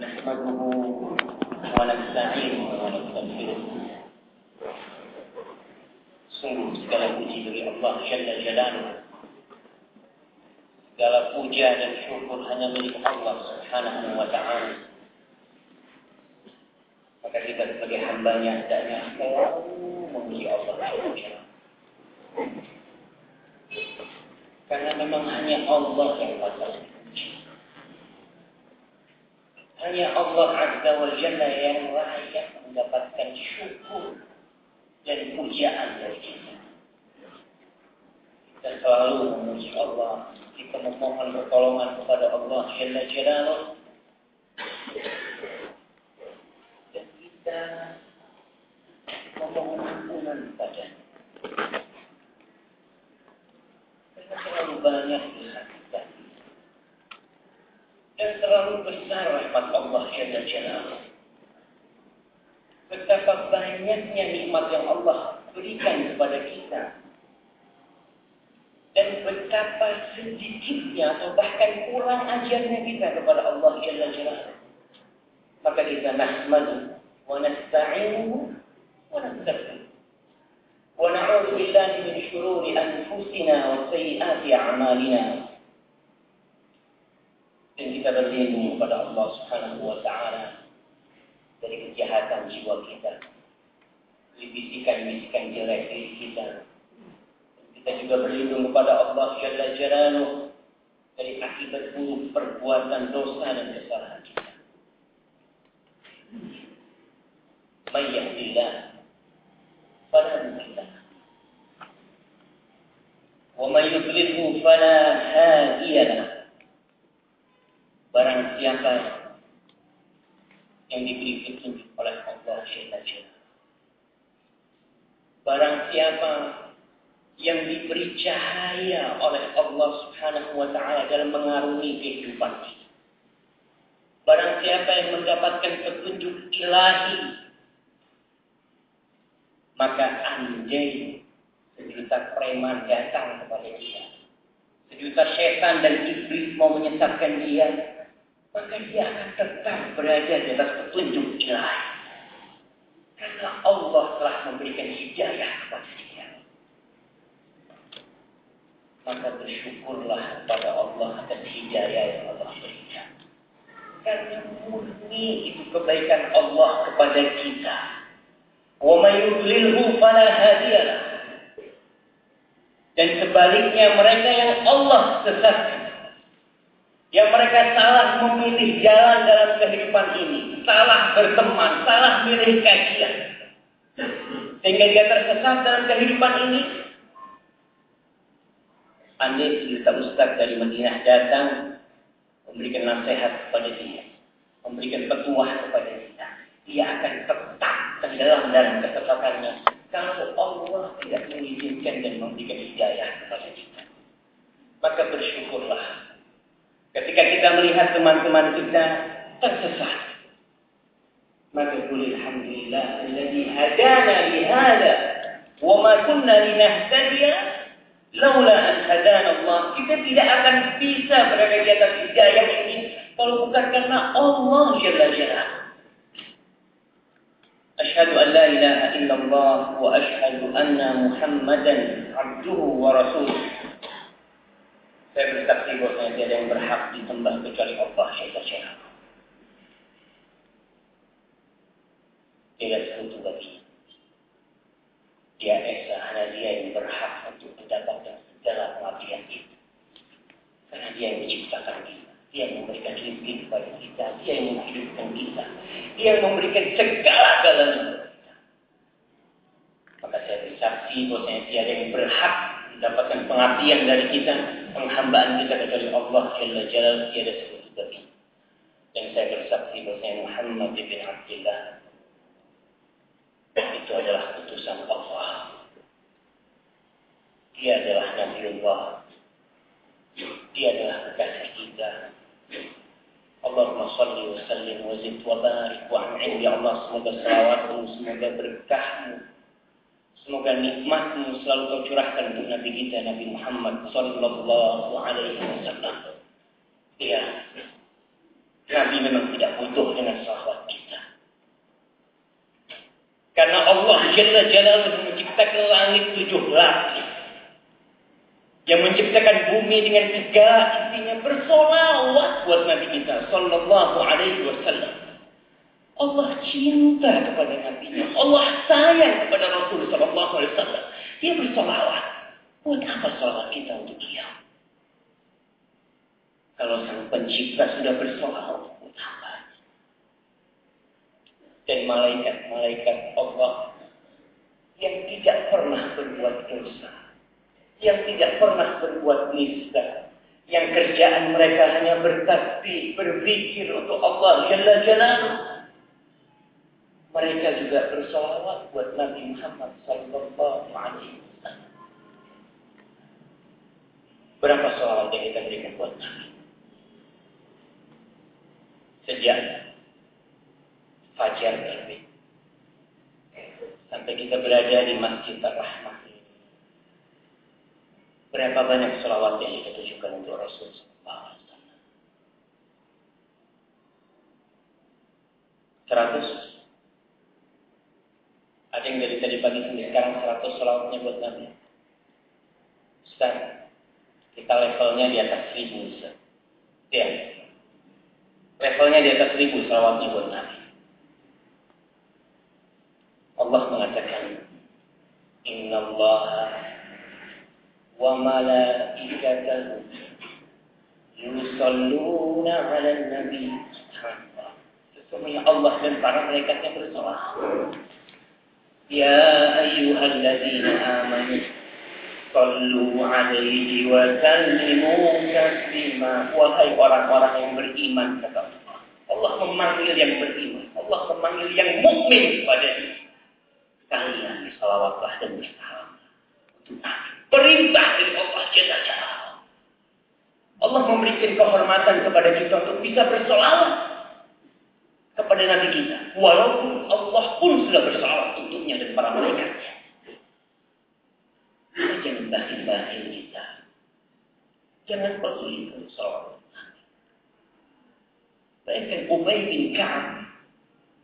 نحمده ونستعينه ونستغفره Sungguh segala puji bagi Allah Jalla Jalaluhu Segala puja dan syukur hanya milik Allah Subhanahu wa ta'ala Maka kita sebagai hambanya hendaknya selalu memuji Allah Jalla Jalaluhu Karena memang hanya Allah yang patut hanya Allah Azza wa Jalla yang layak mendapatkan syukur dan pujaan dari kita. Kita selalu memuji Allah. Kita memohon pertolongan kepada Allah Jalla Jalaluh. Dan kita memohon ampunan padanya. Karena terlalu banyak kita. Dan terlalu besar rahmat Allah Jalla Jalaluh. Betapa banyaknya nikmat yang Allah berikan kepada kita. Dan betapa sedikitnya atau bahkan kurang ajarnya kita kepada Allah Jalla Jalaluh. Maka kita nahmadu wa nasta'inuhu wa na'udzu billahi min shururi anfusina wa sayyiati a'malina. Dan kita berlindung kepada Allah Subhanahu wa taala dari kejahatan jiwa kita, dari bisikan-bisikan jelek diri kita. Kita juga berlindung kepada Allah Jalla Jalaluh dari akibat buruk perbuatan dosa dan kesalahan kita. May yahdillah fala mudilla wa may yudlilhu fala hadiya. Siapa yang diberi petunjuk oleh Allah Jalla. Barang siapa yang diberi cahaya oleh Allah Subhanahu wa taala dalam mengarungi kehidupan. Barang siapa yang mendapatkan petunjuk ilahi maka andai sejuta preman datang kepada dia. Sejuta setan dan iblis mau menyesatkan dia, maka dia akan tetap berada di atas petunjuk ilahi. Karena Allah telah memberikan hidayah kepada dia. Maka bersyukurlah kepada Allah atas hidayah yang Allah berikan. Karena murni itu kebaikan Allah kepada kita. May yudlilhu fala hadiyalah. Dan sebaliknya mereka yang Allah sesatkan yang mereka salah memilih jalan dalam kehidupan ini, salah berteman, salah milih kajian, sehingga dia tersesat dalam kehidupan ini. Andai cerita Ustaz dari Madinah datang memberikan nasihat kepada dia, memberikan petuah kepada kita, dia akan tetap tenggelam dalam kesesatannya. Kalau Allah tidak mengizinkan dan memberikan hidayah kepada kita. Maka bersyukurlah Ketika kita melihat teman-teman kita tersesat. Maka boleh Alhamdulillah Alladhi hadana lihada wa ma kunna linahtadiya laula an hadana Allah. Kita tidak akan bisa berada di atas hidayah ini kalau bukan karena Allah Jalla Jalla. أشهد أن لا إله إلا الله وأشهد أن محمدا عبده ورسوله saya bersaksi bahwa tiada yang berhak disembah kecuali Allah Jalla Jalla. Tidak sekutu bagi. Dia esa hanya dia yang berhak untuk mendapatkan segala pengabdian itu. Karena dia yang menciptakan kita. Dia yang memberikan rezeki kepada kita. Dia yang menghidupkan kita. Dia yang memberikan segala-galanya kepada kita. Maka saya bersaksi bahwa tiada yang berhak mendapatkan pengabdian dari kita, penghambaan kita kecuali Allah Jalla Jalal tiada bagi. Dan saya bersaksi bahwa Muhammad bin Abdullah itu adalah putusan Allah. Dia adalah Nabiullah. Dia adalah kekasih kita. Allahumma salli wa sallim wa zid wa barik wa an'im ya Allah semoga selawatmu semoga berkahmu semoga nikmatmu selalu kau curahkan untuk Nabi kita Nabi Muhammad sallallahu alaihi wasallam ya Nabi memang tidak butuh dengan salawat kita. Karena Allah Jalla Jalaluhu menciptakan langit tujuh lapis. Yang menciptakan bumi dengan tiga intinya bersolawat buat Nabi kita Sallallahu Alaihi Wasallam. Allah cinta kepada Nabi Allah sayang kepada Rasul Sallallahu Alaihi Wasallam. Dia bersolawat. Buat apa solawat kita untuk dia? Kalau sang pencipta sudah bersoal, apa? Dan malaikat-malaikat Allah yang tidak pernah berbuat dosa, yang tidak pernah berbuat nista, yang kerjaan mereka hanya bertasbih, berzikir untuk Allah Jalla Jalaluh. Mereka juga bersolawat buat Nabi Muhammad Sallallahu Alaihi Wasallam. Berapa solawat yang kita berikan buat Nabi? sejak fajar terbit sampai kita berada di Masjid Ar-Rahmah. Berapa banyak selawat yang kita tujukan untuk Rasul Seratus. Ada yang dari tadi pagi sampai sekarang seratus selawatnya buat Nabi. Sekarang kita levelnya di atas seribu. Ya, Levelnya di atas seribu salawatnya buat Nabi. Allah mengatakan, Inna Allah wa malaikatahu yusalluna ala nabi Sesungguhnya Allah dan para malaikatnya bersolawat. Ya ayyuhalladzina amanu Sallu alaihi wa sallimu taslima. Wahai orang-orang yang beriman kata Allah. Memanggil yang beriman. Allah memanggil yang mukmin kepada. Kalian salawatlah dan bersalam. Perintah dari Allah Jalla. Allah memberikan kehormatan kepada kita untuk bisa bersolawat kepada Nabi kita. Walaupun Allah pun sudah bersolawat untuknya dan para malaikatnya. Jangan bahin-bahin kita. Jangan untuk sholat. Bayangkan Ubay bin Ka'ab.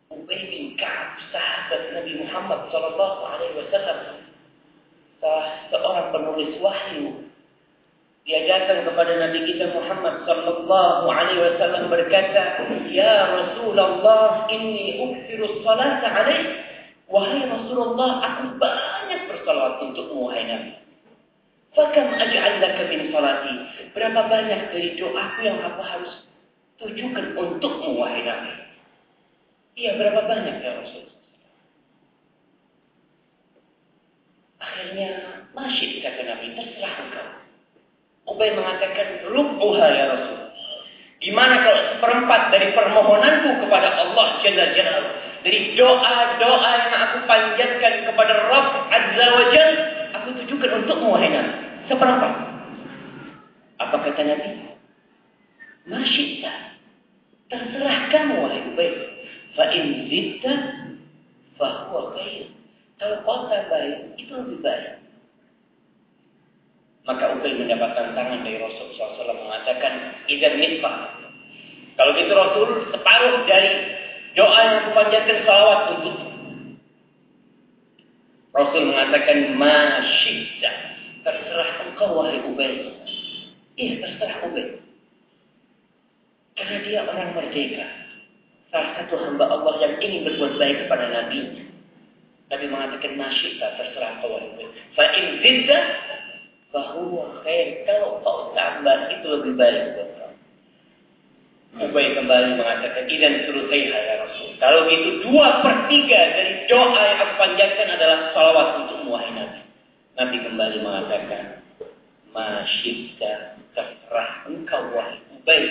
Ubay bin Ka'ab, sahabat Nabi Muhammad Sallallahu Alaihi Wasallam. Seorang penulis wahyu. Dia datang kepada Nabi kita Muhammad Sallallahu Alaihi Wasallam berkata, Ya Rasulullah, inni uksiru salata alaih. Wahai Rasulullah, aku banyak bersalawat untukmu, wahai Nabi. Fakam aj'al laka min salati. Berapa banyak dari doaku yang aku harus tujukan untukmu, wahai Nabi. Iya, berapa banyak ya Rasul? Akhirnya, masih kata Nabi, terserah engkau. Ubay mengatakan, rubuha ya Rasul. Gimana kalau seperempat dari permohonanku kepada Allah Jalla Jalla dari doa-doa yang aku panjatkan kepada Rabb Azza wa Jal, aku tujukan untukmu wahai Nabi. Seperempat. Apa kata Nabi? Masyidta. Terserah kamu wahai Ubay. Fa in zidta fa huwa khair. Kalau kau baik, itu lebih baik. Maka Ubay mendapatkan tangan dari Rasul SAW mengatakan, Idan nisbah. Kalau gitu Rasul separuh dari Doa yang kupanjatkan salawat untuk Rasul mengatakan masyidda. Terserah engkau wahai Ubay. Iya terserah Ubay. Karena dia orang merdeka. Salah satu hamba Allah yang ingin berbuat baik kepada Nabi. Nabi mengatakan masyidda terserah engkau wahai Ubay. Fa'in zidda bahwa khair. Kalau kau tambah itu lebih baik buat Ubay kembali mengatakan, Idan surutaiha ya Rasul. Kalau itu dua per tiga dari doa yang aku panjatkan adalah salawat untuk wahai Nabi. Nabi kembali mengatakan, Masyidda terserah engkau wahai Ubay.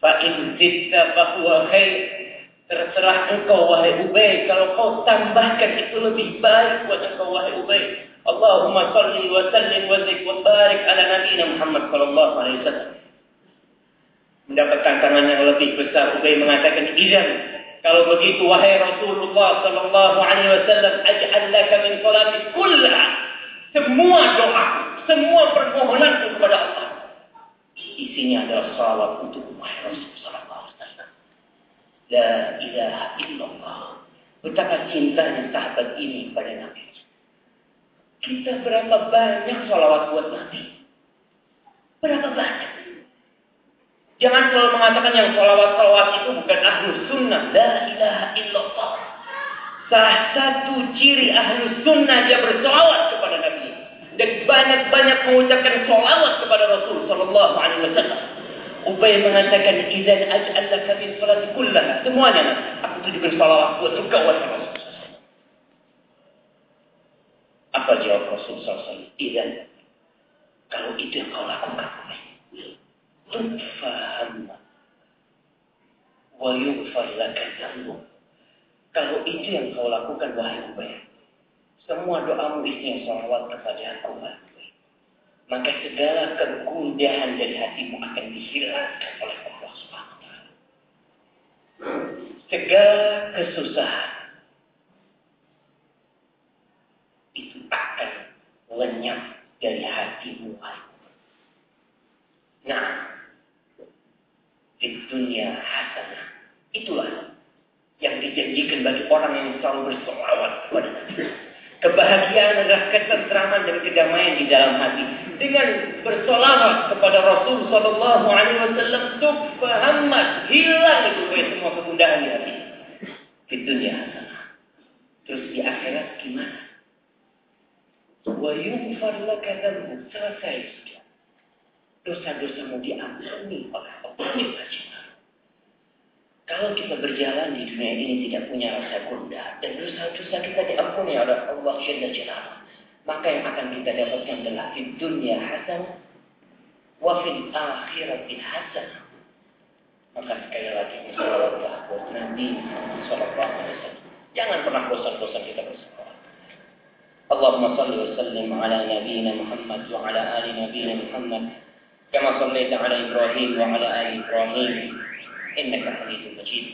Fa'in zidda fahuwa khair. Terserah engkau wahai Ubay. Kalau kau tambahkan itu lebih baik buat engkau wahai Ubay. Allahumma salli wa sallim wa zik wa barik ala Nabi Muhammad sallallahu alaihi wasallam mendapat tantangan yang lebih besar. Ubay mengatakan, "Idzan, kalau begitu wahai Rasulullah sallallahu alaihi wasallam, aj'al laka min salati kullaha." Semua doa, semua permohonanku kepada Allah isinya adalah salawat untuk wahai Rasulullah sallallahu La ilaha illallah. Betapa cintanya sahabat ini pada Nabi. Kita berapa banyak sholawat buat Nabi? Berapa banyak? Jangan selalu mengatakan yang sholawat-sholawat itu bukan ahlu sunnah. La ilaha illallah. Salah satu ciri ahlu sunnah dia bersolawat kepada Nabi. Dan banyak-banyak mengucapkan sholawat kepada Rasul Sallallahu Alaihi Wasallam. Ubay mengatakan, "Idzan aj'alaka min salati kullaha." Semuanya, aku tujukan salawat buat engkau wahai Rasul. Apa jawab Rasul SAW? Idzan, kalau itu yang kau lakukan, tufaham wa yughfar laka dzambuk. Kalau itu yang kau lakukan wahai Ubay, semua doamu isinya salawat kepada aku maka segala kegundahan dari hatimu akan dihilangkan oleh Allah taala. Segala kesusahan itu akan lenyap dari hatimu. Nah, di dunia hasanah itulah yang dijanjikan bagi orang yang selalu bersolawat kepada Nabi. Kebahagiaan adalah ketentraman dan kedamaian di dalam hati. Dengan bersolawat kepada Rasul Sallallahu Alaihi Wasallam, tukfahammat hilang itu semua kegundahan di hati. Di dunia Terus di akhirat gimana? Wa yufar laka selesai. Dosa-dosamu diampuni oleh Allah. Kalau kita berjalan di dunia ini tidak punya rasa gundah dan dosa-dosa kita diampuni oleh Allah Jalla Jalla, maka yang akan kita dapatkan adalah di dunia hasan wa fil akhirati hasan. Maka sekali lagi bersalawatlah buat Nabi Sallallahu Alaihi Wasallam. Jangan pernah bosan-bosan kita bersalawat. Allahumma salli wa sallim ala nabiyyina Muhammad wa ala ali كما صليت على إبراهيم وعلى آل إبراهيم. إنك حميد مجيد.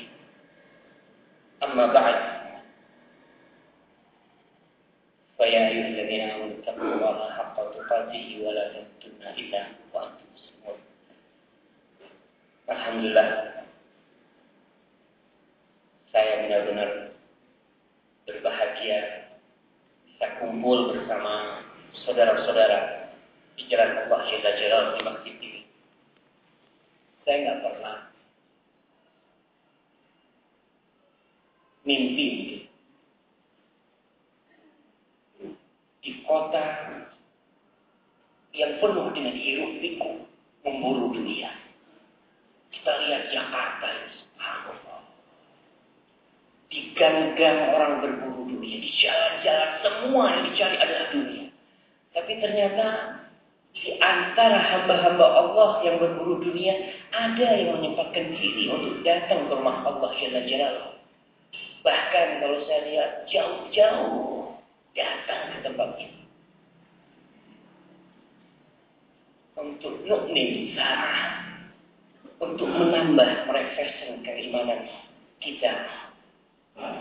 أما بعد فيا أيها الذين آمنوا اتقوا الله حق تقاته ولا تموتن إلا وأنتم مسلمون. الحمد لله. Saya benar-benar berbahagia. Bisa kumpul bersama saudara-saudara di jalan Allah Jalla Jalal di masjid ini. Saya nggak pernah mimpi di kota yang penuh dengan hiruk pikuk memburu dunia. Kita lihat Jakarta Di gang-gang orang berburu dunia, di jalan-jalan semua yang dicari adalah dunia. Tapi ternyata di antara hamba-hamba Allah yang berburu dunia ada yang menyempatkan diri untuk datang ke rumah Allah Jalla Jalla Bahkan kalau saya lihat jauh-jauh datang ke tempat ini. Untuk nukmin sa'ah. Untuk menambah refreshing keimanan kita.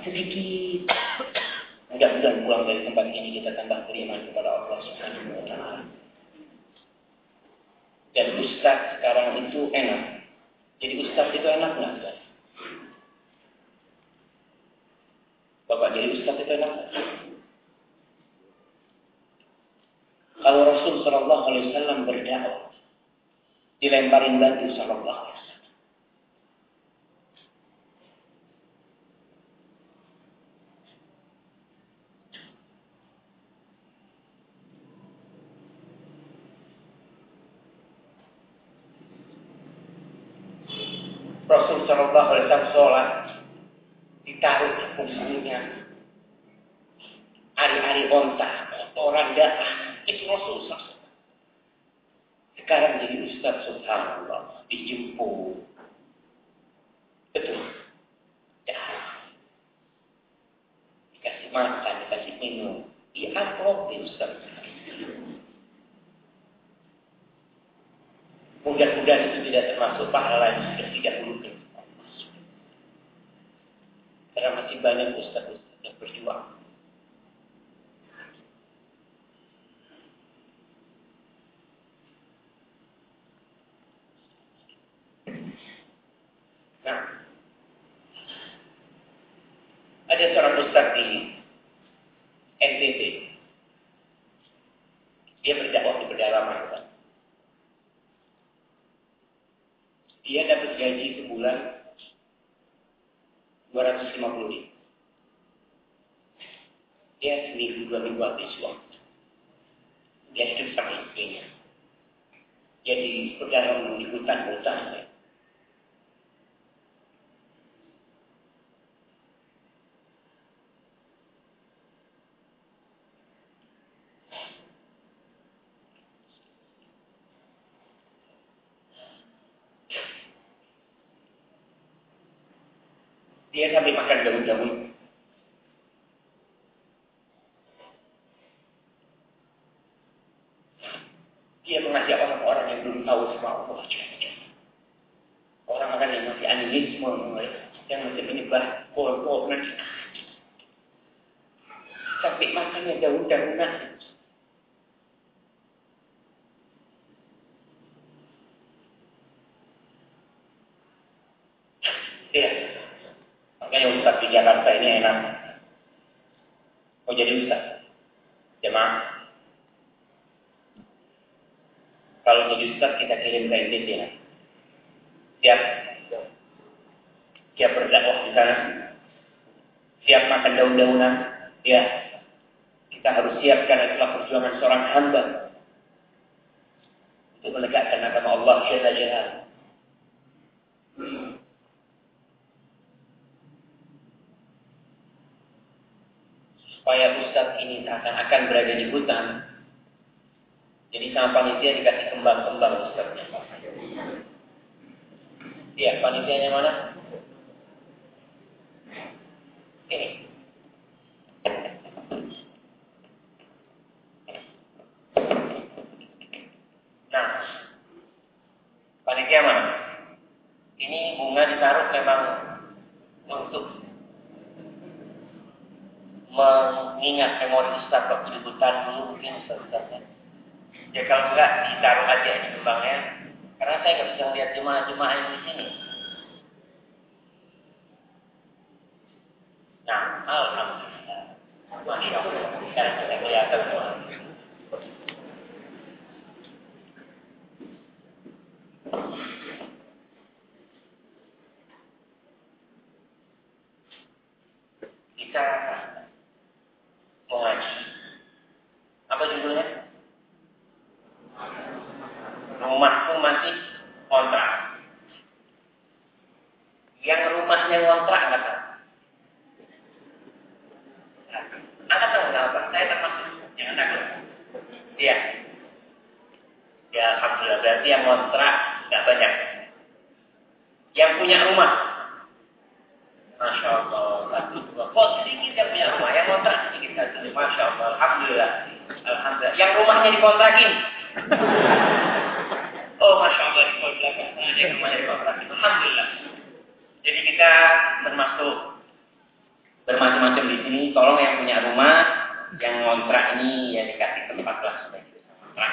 Sedikit. Mudah-mudahan pulang dari tempat ini kita tambah beriman kepada Allah Subhanahu wa. Dan ustaz sekarang itu enak. Jadi ustaz itu enak nggak? Bapak jadi ustaz itu enak. Kalau Rasul Shallallahu Alaihi Wasallam berdakwah, dilemparin batu Shallallahu Alaihi. Rasul Shallallahu Alaihi Wasallam sholat ditaruh di punggungnya. Hari-hari onta, kotoran darah, itu Rasul Sekarang jadi Ustaz Subhanallah, dijemput. Betul. Darah. Dikasih makan, dikasih minum. Diamplopin Ustaz. Mudah-mudahan itu tidak termasuk pahala yang sudah tidak dulu karena masih banyak ustaz-ustaz yang berjuang. Nah, Ada seorang ustaz di NTT. Dia berdakwah di pedalaman. Dia dapat gaji sebulan 250 ribu. Dia seminggu dua minggu habis uang. Dia hidup sama istrinya. Dia di pedalaman di hutan-hutan. Dia sampai makan daun-daun. Dia mengajak orang-orang yang belum tahu sama Allah. Orang-orang yang masih animisme, yang masih menyebah kol-kol nanti. Sampai makannya daun-daunan. Iya. Makanya Ustaz di Jakarta ini enak. Mau jadi Ustaz? Jemaah. Kalau jadi Ustaz kita kirim ke Indonesia. Siap? Siap berdakwah di sana? Siap makan daun-daunan? Ya. Kita harus siapkan itulah perjuangan seorang hamba untuk menegakkan agama Allah Jalla Jalla. supaya ustaz ini akan-akan berada di hutan. Jadi sama panitia dikasih kembang-kembang ustaznya. Iya, panitianya mana? Ini. Nah, panitia mana? Ini bunga ditaruh memang untuk mengingat memori Ustaz waktu di hutan dulu mungkin Ustaz Ustaznya. Ya kalau enggak ditaruh aja di kembangnya. Karena saya nggak bisa melihat jemaah-jemaah yang di sini. Nah, alhamdulillah. Masya Allah. Sekarang kita kelihatan semua. Kita mengaji. Apa judulnya? Rumahku masih kontrak. Yang rumahnya kontrak nggak tahu. Anda tahu apa? Saya termasuk yang takut. Iya. Ya, alhamdulillah berarti yang kontrak nggak banyak. Yang punya rumah, Masya Allah, satu dua. Kok sedikit yang punya rumah, yang kontrak sedikit satu. Masya Allah, Alhamdulillah. Alhamdulillah. Yang rumahnya dikontrakin. Oh, Masya Allah, di belakang. Nah, yang rumahnya dikontrakin. Alhamdulillah. Jadi kita termasuk bermacam-macam di sini. Tolong yang punya rumah, yang kontrak ini ya dikasih tempat lah supaya kita kontrak.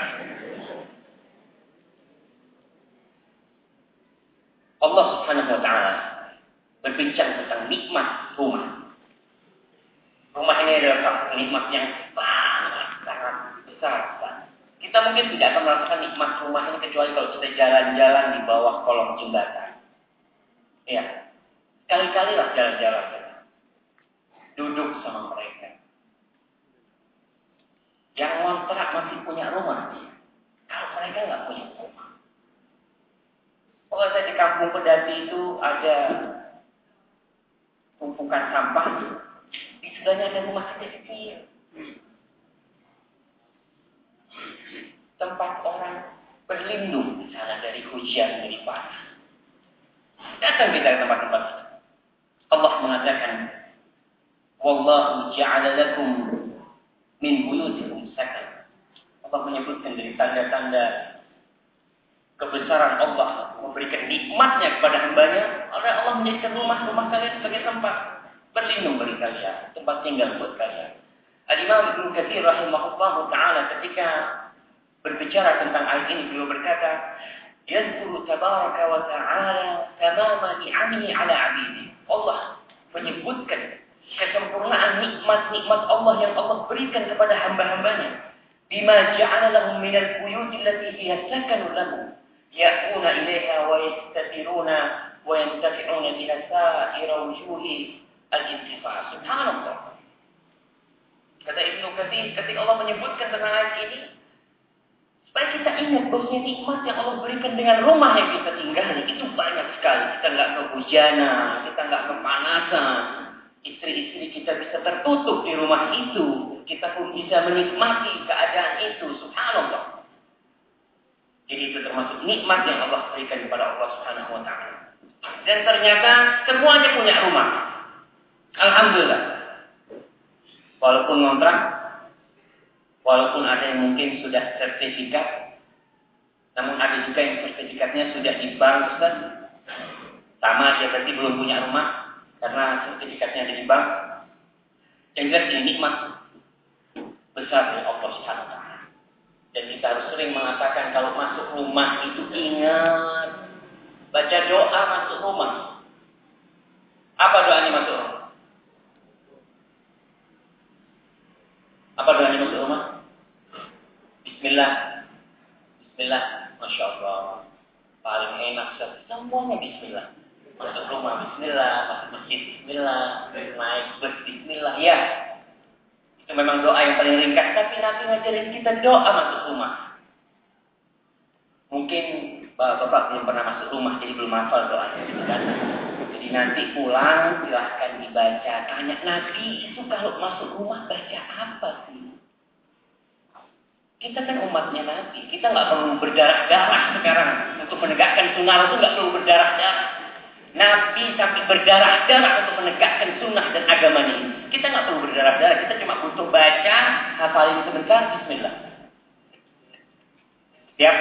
Allah Subhanahu wa taala tentang nikmat rumah. Rumah ini adalah satu nikmat yang sangat sangat besar. Kita mungkin tidak akan merasakan nikmat rumah ini kecuali kalau kita jalan-jalan di bawah kolong jembatan. Ya, kali-kali lah jalan-jalan. Duduk sama mereka. Yang ngontrak masih punya rumah. Kalau mereka nggak punya rumah. Kalau saya di kampung pedati itu ada tumpukan sampah. Di sebelahnya ada rumah kecil. Tempat orang berlindung di sana dari hujan dari panas. Datang kita ke tempat-tempat. Allah mengatakan wallahu ja'ala lakum min buyutikum sakan Allah menyebutkan dari tanda-tanda kebesaran Allah memberikan nikmatnya kepada hambanya oleh Allah menjadikan rumah-rumah kalian sebagai tempat berlindung bagi kalian tempat tinggal buat kalian Al-Imam Ibn Kathir rahimahullah ta'ala ketika berbicara tentang ayat ini beliau berkata Yazkuru tabaraka wa ta'ala tamama ni'amihi ala abidi Allah menyebutkan kesempurnaan nikmat-nikmat Allah yang Allah berikan kepada hamba-hambanya. Bima ja'ala lahum minal buyuti allati fiha sakanu lahum. Ilaiha wa yastabiruna wa yantafi'una ila sa'ira wujuhi al-intifa. Subhanallah. Kata Ibnu Katsir ketika Allah menyebutkan tentang ayat ini, supaya kita ingat bahwa nikmat yang Allah berikan dengan rumah yang kita tinggali itu banyak sekali. Kita nggak kehujanan, kita nggak kepanasan, istri-istri kita bisa tertutup di rumah itu, kita pun bisa menikmati keadaan itu. Subhanallah. Termasuk nikmat yang Allah berikan kepada Allah Subhanahu wa taala. Dan ternyata semuanya punya rumah. Alhamdulillah. Walaupun ngontrak, walaupun ada yang mungkin sudah sertifikat, namun ada juga yang sertifikatnya sudah di bank, Ustaz. Sama dia berarti belum punya rumah, karena sertifikatnya ada di bank. Yang jelas ini nikmat besar dari Allah Subhanahu wa Dan kita harus sering mengatakan kalau masuk rumah itu ingat baca doa masuk rumah. Apa doanya masuk rumah? Apa doanya masuk rumah? Bismillah. Bismillah. Masya Allah. Paling enak semuanya Bismillah. Masuk rumah Bismillah, masuk masjid Bismillah, naik bus Bismillah. Ya, itu memang doa yang paling ringkas. Tapi Nabi ngajarin kita doa masuk rumah. Mungkin bapak-bapak belum pernah masuk rumah, jadi belum hafal doanya. Jadi nanti pulang silahkan dibaca. Tanya Nabi itu kalau masuk rumah baca apa sih? Kita kan umatnya Nabi. Kita nggak perlu berdarah-darah sekarang untuk menegakkan sunnah itu nggak perlu berdarah-darah. Nabi sampai berdarah-darah untuk menegakkan sunnah dan agama ini. Kita nggak perlu berdarah-darah. Kita cuma butuh baca, hafalin sebentar, Bismillah. Siap?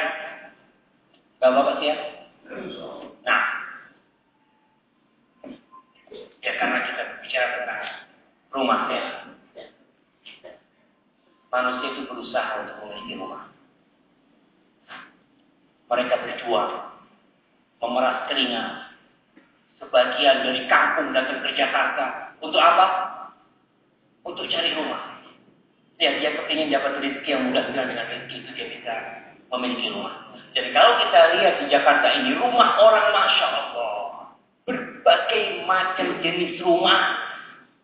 Bapak-bapak siap? Nah, Ya karena kita bicara tentang rumah ya. Manusia itu berusaha untuk memiliki rumah. Mereka berjuang, memeras keringat. Sebagian dari kampung datang ke Jakarta. Untuk apa? Untuk cari rumah. Ya, dia kepingin dapat rezeki yang mudah dengan rezeki itu dia bisa memiliki rumah. Jadi kalau kita lihat di Jakarta ini, rumah orang Masya Allah berbagai macam jenis rumah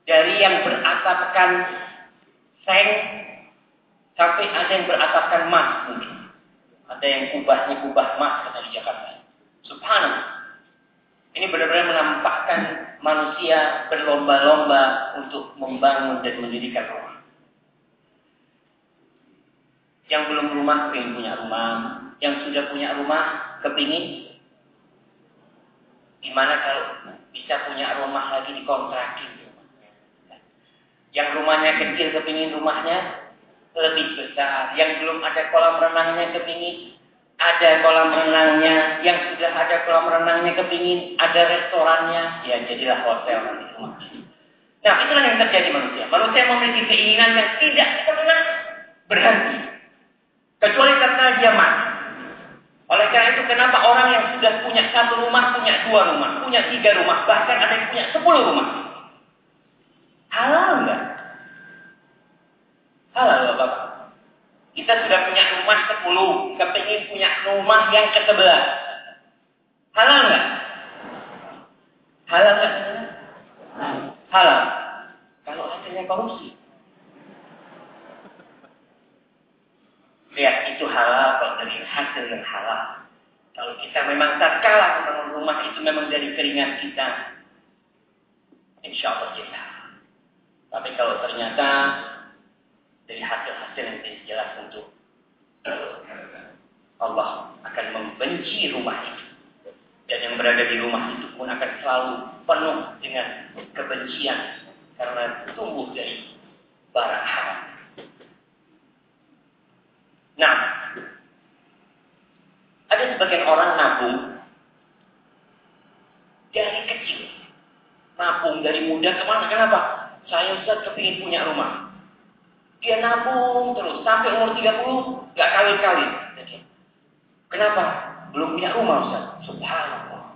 dari yang beratapkan seng sampai ada yang beratapkan emas mungkin. Ada yang kubahnya kubah emas kata di Jakarta. Subhanallah. Ini benar-benar menampakkan manusia berlomba-lomba untuk membangun dan mendirikan rumah. Yang belum rumah kepingin punya rumah. Yang sudah punya rumah kepingin Gimana kalau bisa punya rumah lagi dikontrakin? Yang rumahnya kecil kepingin rumahnya lebih besar. Yang belum ada kolam renangnya kepingin ada kolam renangnya. Yang sudah ada kolam renangnya kepingin ada restorannya. Ya jadilah hotel nanti rumahnya. Nah itulah yang terjadi manusia. Manusia memiliki keinginan yang tidak pernah berhenti. Kecuali karena dia mati. Oleh karena itu kenapa orang yang sudah punya satu rumah, punya dua rumah, punya tiga rumah, bahkan ada yang punya sepuluh rumah. Halal enggak? Halal Bapak. Kita sudah punya rumah sepuluh, kepingin punya rumah yang ke sebelah. Halal enggak? Halal enggak? Halal. Kalau hasilnya korupsi. Lihat itu halal kalau dari hasil yang halal. Kalau kita memang tak kalah membangun rumah itu memang dari keringat kita. Insya Allah kita. Tapi kalau ternyata dari hasil-hasil yang tidak jelas untuk Allah akan membenci rumah itu. Dan yang berada di rumah itu pun akan selalu penuh dengan kebencian karena tumbuh dari barang haram. Nah, ada sebagian orang nabung dari kecil. Nabung dari muda ke mana? Kenapa? Saya Ustaz kepingin punya rumah. Dia nabung terus sampai umur 30 nggak kali-kali. Kenapa? Belum punya rumah Ustaz. Subhanallah.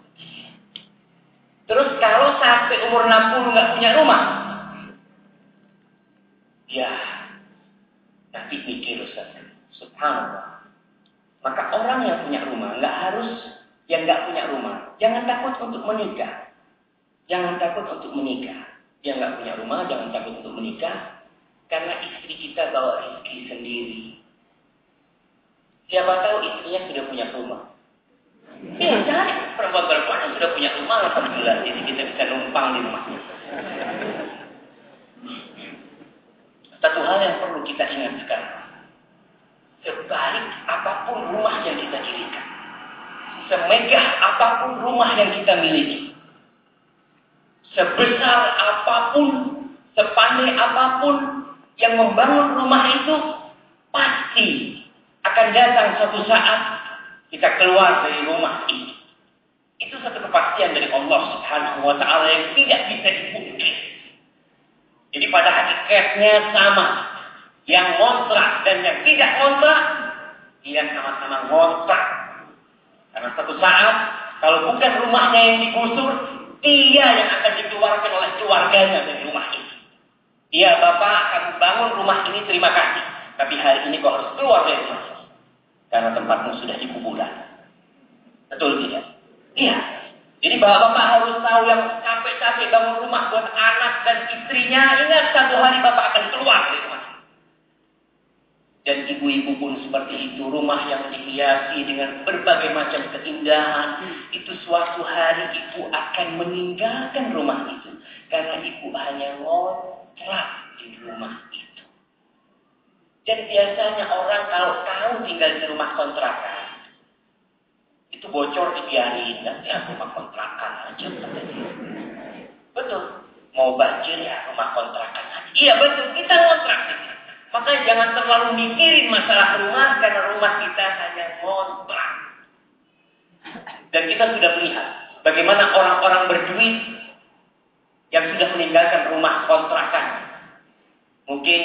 Terus kalau sampai umur 60 nggak punya rumah, Ya, tapi mikir Ustaz. Subhanallah. Maka orang yang punya rumah nggak harus yang nggak punya rumah. Jangan takut untuk menikah. Jangan takut untuk menikah. Yang nggak punya rumah jangan takut untuk menikah. Karena istri kita bawa rezeki sendiri. Siapa tahu istrinya sudah punya rumah. Ya, cari perempuan-perempuan yang sudah punya rumah, alhamdulillah. Jadi kita bisa numpang di rumahnya. Satu hal yang perlu kita ingat sekarang. Sebaik apa pun rumah yang kita dirikan. Semegah apa pun rumah yang kita miliki. Sebesar apa pun, sepandai apa pun yang membangun rumah itu pasti akan datang suatu saat kita keluar dari rumah ini. Itu satu kepastian dari Allah Subhanahu wa taala yang tidak bisa dipungkiri. Jadi pada hakikatnya sama. Yang ngontrak dan yang tidak ngontrak, dia sama-sama ngontrak. Karena satu saat, kalau bukan rumahnya yang digusur, dia yang akan dikeluarkan oleh keluarganya dari rumah ini. Dia bapak akan bangun rumah ini terima kasih. Tapi hari ini kau harus keluar dari rumah. Karena tempatmu sudah di kuburan. Betul tidak? Iya. Jadi bapak-bapak harus tahu yang capek-capek bangun rumah buat anak dan istrinya. Ingat satu hari bapak akan keluar dari rumah. Dan ibu-ibu pun seperti itu. Rumah yang dihiasi dengan berbagai macam keindahan. Itu suatu hari ibu akan meninggalkan rumah itu. Karena ibu hanya ngontrak di rumah itu. Dan biasanya orang kalau tahu tinggal di rumah kontrakan. Itu bocor dibiarin. Nanti ya rumah kontrakan aja. Betul. Mau banjir ya rumah kontrakan aja. Iya betul. Kita ngontrak. Maka jangan terlalu mikirin masalah rumah karena rumah kita hanya ngontrak. Dan kita sudah melihat bagaimana orang-orang berduit yang sudah meninggalkan rumah kontrakan. Mungkin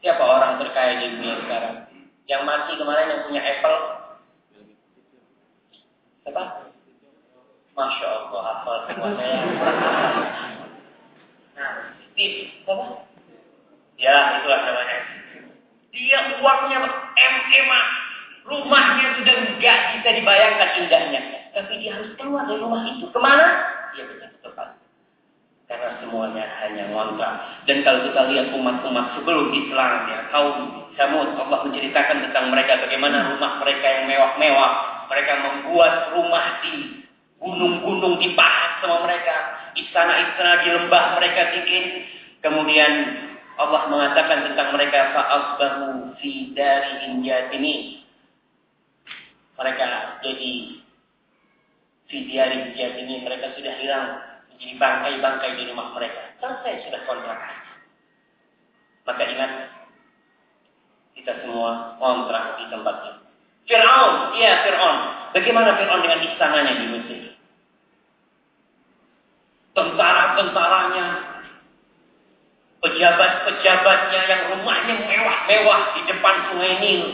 siapa orang terkaya di dunia sekarang? Yang mati kemarin yang punya Apple? Siapa? Masya Allah, hafal semuanya. Nah, Steve, siapa? Ya, itulah namanya. Dia uangnya MMA. Rumahnya sudah enggak bisa dibayangkan indahnya. Tapi dia harus keluar dari rumah itu. Ke mana? Bisa tempat. Karena semuanya hanya ngontrak. Dan kalau kita lihat umat-umat sebelum Islam, ya, kaum Samud, Allah menceritakan tentang mereka bagaimana rumah mereka yang mewah-mewah. Mereka membuat rumah di gunung-gunung dipahat sama mereka. Istana-istana di lembah mereka bikin. Kemudian Allah mengatakan tentang mereka fa'asbahu fi darihim ini Mereka jadi fi darihim ini mereka sudah hilang menjadi bangkai-bangkai di rumah mereka. Selesai sudah kontrakan. Maka ingat kita semua kontrak di tempatnya. Fir'aun, iya Fir'aun. Bagaimana Fir'aun dengan istananya di Mesir? Tentara-tentaranya pejabat-pejabatnya yang rumahnya mewah-mewah di depan sungai Nil.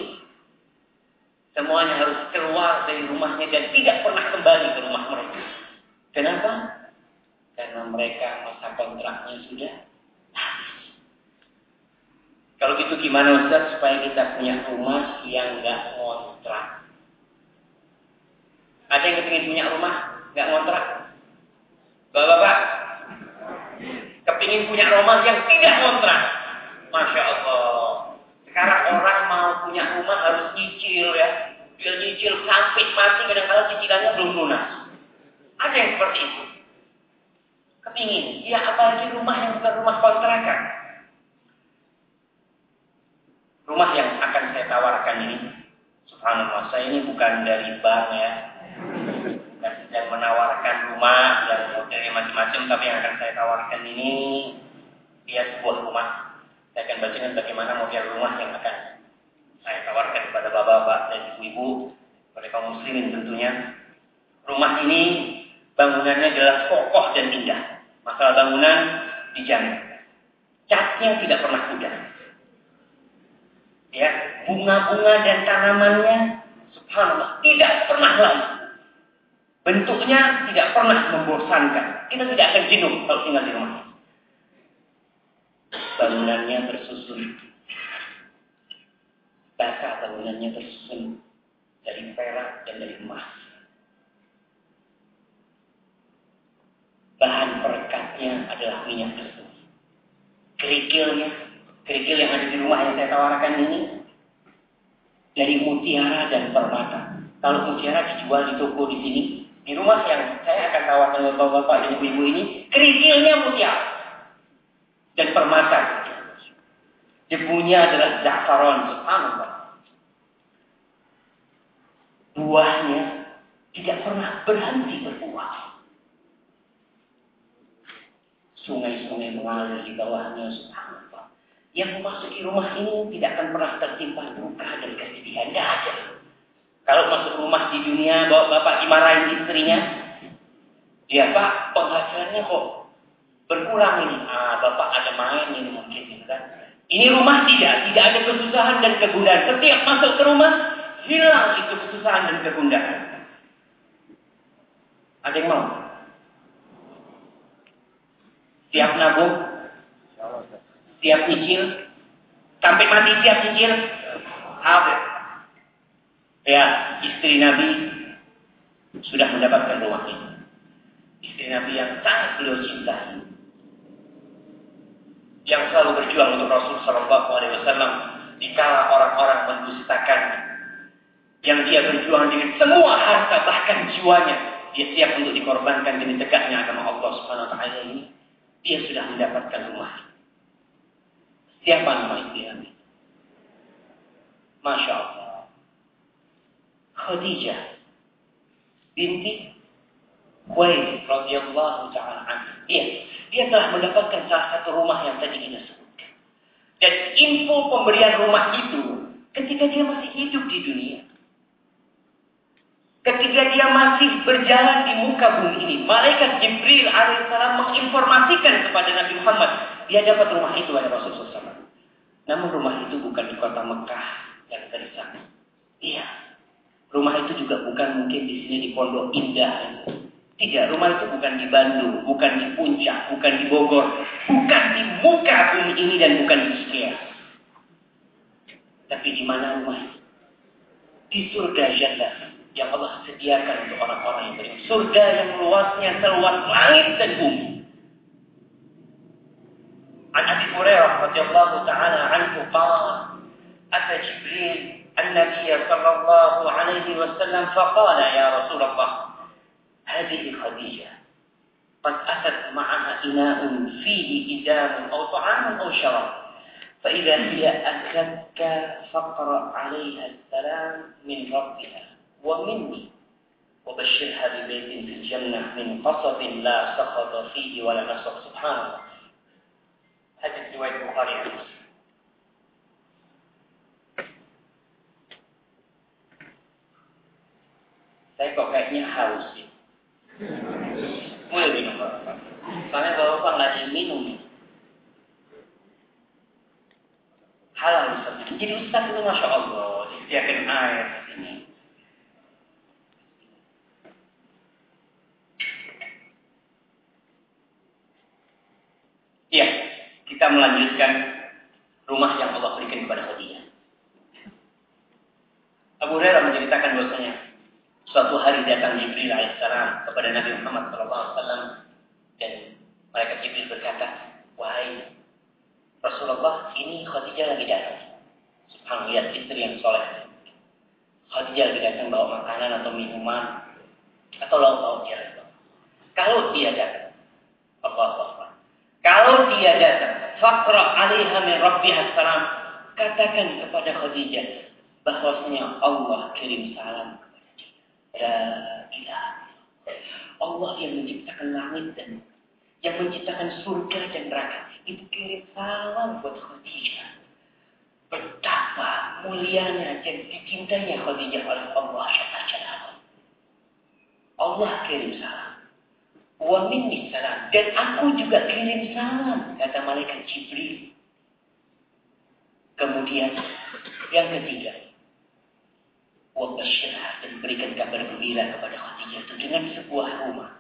Semuanya harus keluar dari rumahnya dan tidak pernah kembali ke rumah mereka. Kenapa? Karena mereka masa kontraknya sudah Kalau gitu gimana Ustaz supaya kita punya rumah yang nggak ngontrak? Ada yang ingin punya rumah nggak ngontrak? Bapak-bapak, kepingin punya rumah yang tidak kontrak. Masya Allah. Sekarang orang mau punya rumah harus nyicil ya. Dia nyicil sampai mati kadang-kadang cicilannya belum lunas. Ada yang seperti itu. Kepingin. Ya apalagi rumah yang bukan rumah kontrakan. Rumah yang akan saya tawarkan ini. Subhanallah, saya ini bukan dari bank ya dan sedang menawarkan rumah yang modelnya macam-macam tapi yang akan saya tawarkan ini dia sebuah rumah saya akan bacakan bagaimana model rumah yang akan saya tawarkan kepada bapak-bapak dan ibu-ibu kepada kaum muslimin tentunya rumah ini bangunannya adalah kokoh dan indah masalah bangunan dijamin catnya tidak pernah pudar ya bunga-bunga dan tanamannya subhanallah tidak pernah lalu Bentuknya tidak pernah membosankan. Kita tidak akan jenuh kalau tinggal di rumah. bangunannya tersusun. Bata bangunannya tersusun dari perak dan dari emas. Bahan perekatnya adalah minyak tersebut. Kerikilnya, kerikil yang ada di rumah yang saya tawarkan ini dari mutiara dan permata. Kalau mutiara dijual di toko di sini, di rumah yang saya akan tawarkan bapak-bapak dan ibu-ibu ini, kerikilnya mutiara dan permata. Debunya adalah za'faron, subhanallah. Buahnya tidak pernah berhenti berbuah. Sungai-sungai mengalir di bawahnya, subhanallah. Yang memasuki rumah ini tidak akan pernah tertimpa duka dan kesedihan. Tidak ada. Kalau masuk rumah di dunia, bawa bapak dimarahin istrinya. Ya pak, penghasilannya kok berkurang ini. Ah, bapak ada main ini mungkin, gitu kan? Ini rumah tidak, tidak ada kesusahan dan kegundahan. Setiap masuk ke rumah, hilang itu kesusahan dan kegundahan. Ada yang mau? Siap nabung? Siap nyicil? Sampai mati siap nyicil? Apa? Ya, istri Nabi sudah mendapatkan rumah ini. Istri Nabi yang sangat beliau cintai yang selalu berjuang untuk Rasul Shallallahu Alaihi Wasallam dikala orang-orang mendustakan yang dia berjuang dengan semua harta bahkan jiwanya dia siap untuk dikorbankan demi tegaknya agama Allah Subhanahu Wa Taala ini dia sudah mendapatkan rumah siapa nama istri Nabi Masya Allah Khadijah binti Khuwailid radhiyallahu taala anha iya dia telah mendapatkan salah satu rumah yang tadi kita sebutkan. Dan info pemberian rumah itu ketika dia masih hidup di dunia. Ketika dia masih berjalan di muka bumi ini, malaikat Jibril alaihissalam menginformasikan kepada Nabi Muhammad, dia dapat rumah itu pada Rasulullah SAW. Namun rumah itu bukan di kota Mekah yang tersana. Iya, rumah itu juga bukan mungkin di sini di Pondok Indah. Tidak, rumah itu bukan di Bandung, bukan di Puncak, bukan di Bogor, bukan di muka bumi ini dan bukan di Ikea. Tapi di mana rumah? Di surga jannah yang Allah sediakan untuk orang-orang yang beriman. Surga yang luasnya seluas langit dan bumi. An Abi Hurairah radhiyallahu taala anhu qala Ata Jibril النبي صلى الله عليه وسلم فقال يا رسول الله هذه خديجة قد أتت معها إناء فيه إدام أو طعام أو شراب فإذا هي أتتك فاقرأ عليها السلام من ربها ومني وبشرها ببيت في الجنة من قصب لا سخط فيه ولا نصب سبحان الله هذه رواية البخاري saya kok kayaknya haus ya. Mulai minum Bapak. Karena Bapak nggak ingin minum. Halal Ustaz. Jadi Ustaz itu Masya Allah. Disediakan air kita melanjutkan rumah yang Allah berikan kepada Khadijah. Abu Hurairah menceritakan bahwasanya Suatu hari datang Jibril alaihissalam kepada Nabi Muhammad SAW dan mereka Jibril berkata, wahai Rasulullah, ini Khadijah lagi datang. Subhanallah, lihat istri yang soleh. Khadijah lagi datang bawa makanan atau minuman atau lauk-lauk dia. Kalau dia datang, Allah Allah. Kalau dia datang, fakra alaiha min rabbiha salam. Katakan kepada Khadijah bahwasanya Allah kirim salam La ilaha Allah yang menciptakan langit dan yang menciptakan surga dan neraka itu kirim salam buat Khadijah. Betapa mulianya dan dicintainya Khadijah oleh Allah Allah kirim salam. Wa minni salam. Dan aku juga kirim salam. Kata malaikat Jibril. Kemudian yang ketiga wabasyirah dan berikan kabar gembira kepada Khadijah itu dengan sebuah rumah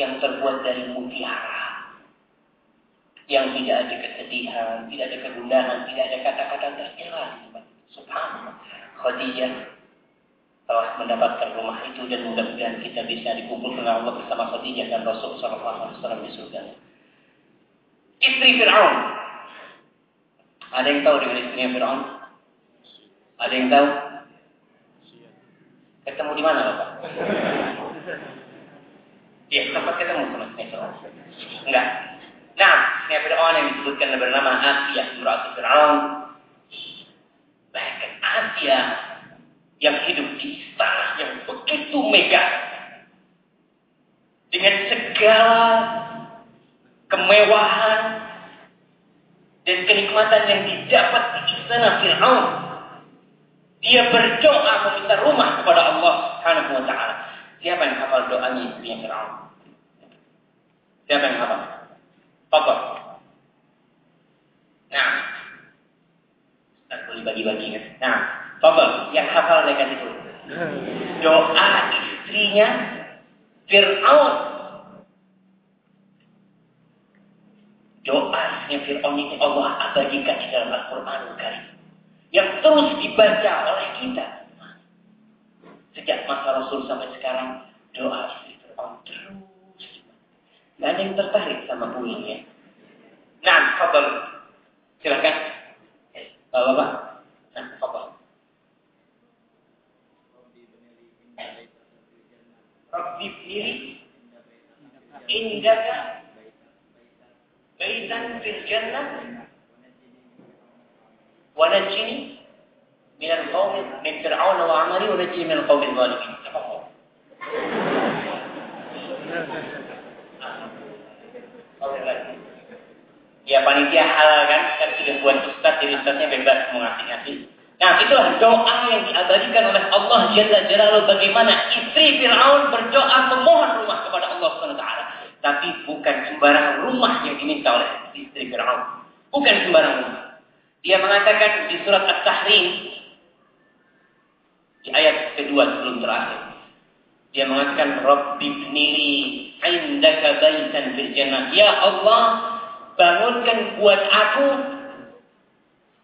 yang terbuat dari mutiara yang tidak ada kesedihan, tidak ada kegundahan, tidak ada kata-kata tercela. Subhanallah. Khadijah telah mendapatkan rumah itu dan mudah-mudahan kita bisa dikumpul dengan Allah bersama Khadijah dan Rasul Sallallahu Alaihi Wasallam di surga. Istri Fir'aun. Ada yang tahu dengan istrinya Fir'aun? Ada yang tahu? Ketemu di mana Bapak? Iya, tempat ketemu sama Fir'aun. Enggak. Nah, istrinya Fir'aun yang disebutkan bernama Asiyah, Imratu Fir'aun. Bahkan Asiyah yang hidup di istana yang begitu megah. Dengan segala kemewahan dan kenikmatan yang didapat di istana Fir'aun. Dia berdoa meminta rumah kepada Allah Subhanahu wa taala. Siapa yang hafal doanya istrinya Fir'aun? Siapa yang hafal? Apa? Nah, kita boleh bagi-bagi kan? Nah, Fabel, yang hafal mereka itu. Doa istrinya Fir'aun. Doa istrinya Fir'aun ini Allah abadikan di dalam Al-Quran Karim. Yang terus dibaca oleh kita. Sejak masa Rasul sampai sekarang, doa istri Fir'aun terus. Gak ada yang tertarik sama bunyinya. Nah, Fabel. Silakan. Bapak-bapak. Bnili indaka baitan fil jannah. Wa min al-qawm min fir'aun wa amali wa min al-qawm al-zalimin. Ya panitia halal kan, kan sudah buat ustaz, jadi ustaznya bebas mau ngasih-ngasih. Nah, itulah doa yang diabadikan oleh Allah Jalla Jalaluhu bagaimana istri Firaun berdoa memohon rumah kepada Allah SWT. Tapi bukan sembarang rumah yang diminta oleh istri Firaun. Bukan sembarang rumah. Dia mengatakan di surat At-Tahrim di ayat kedua sebelum terakhir. Dia mengatakan Rabbi bnili indaka baitan fil. Ya Allah, bangunkan buat aku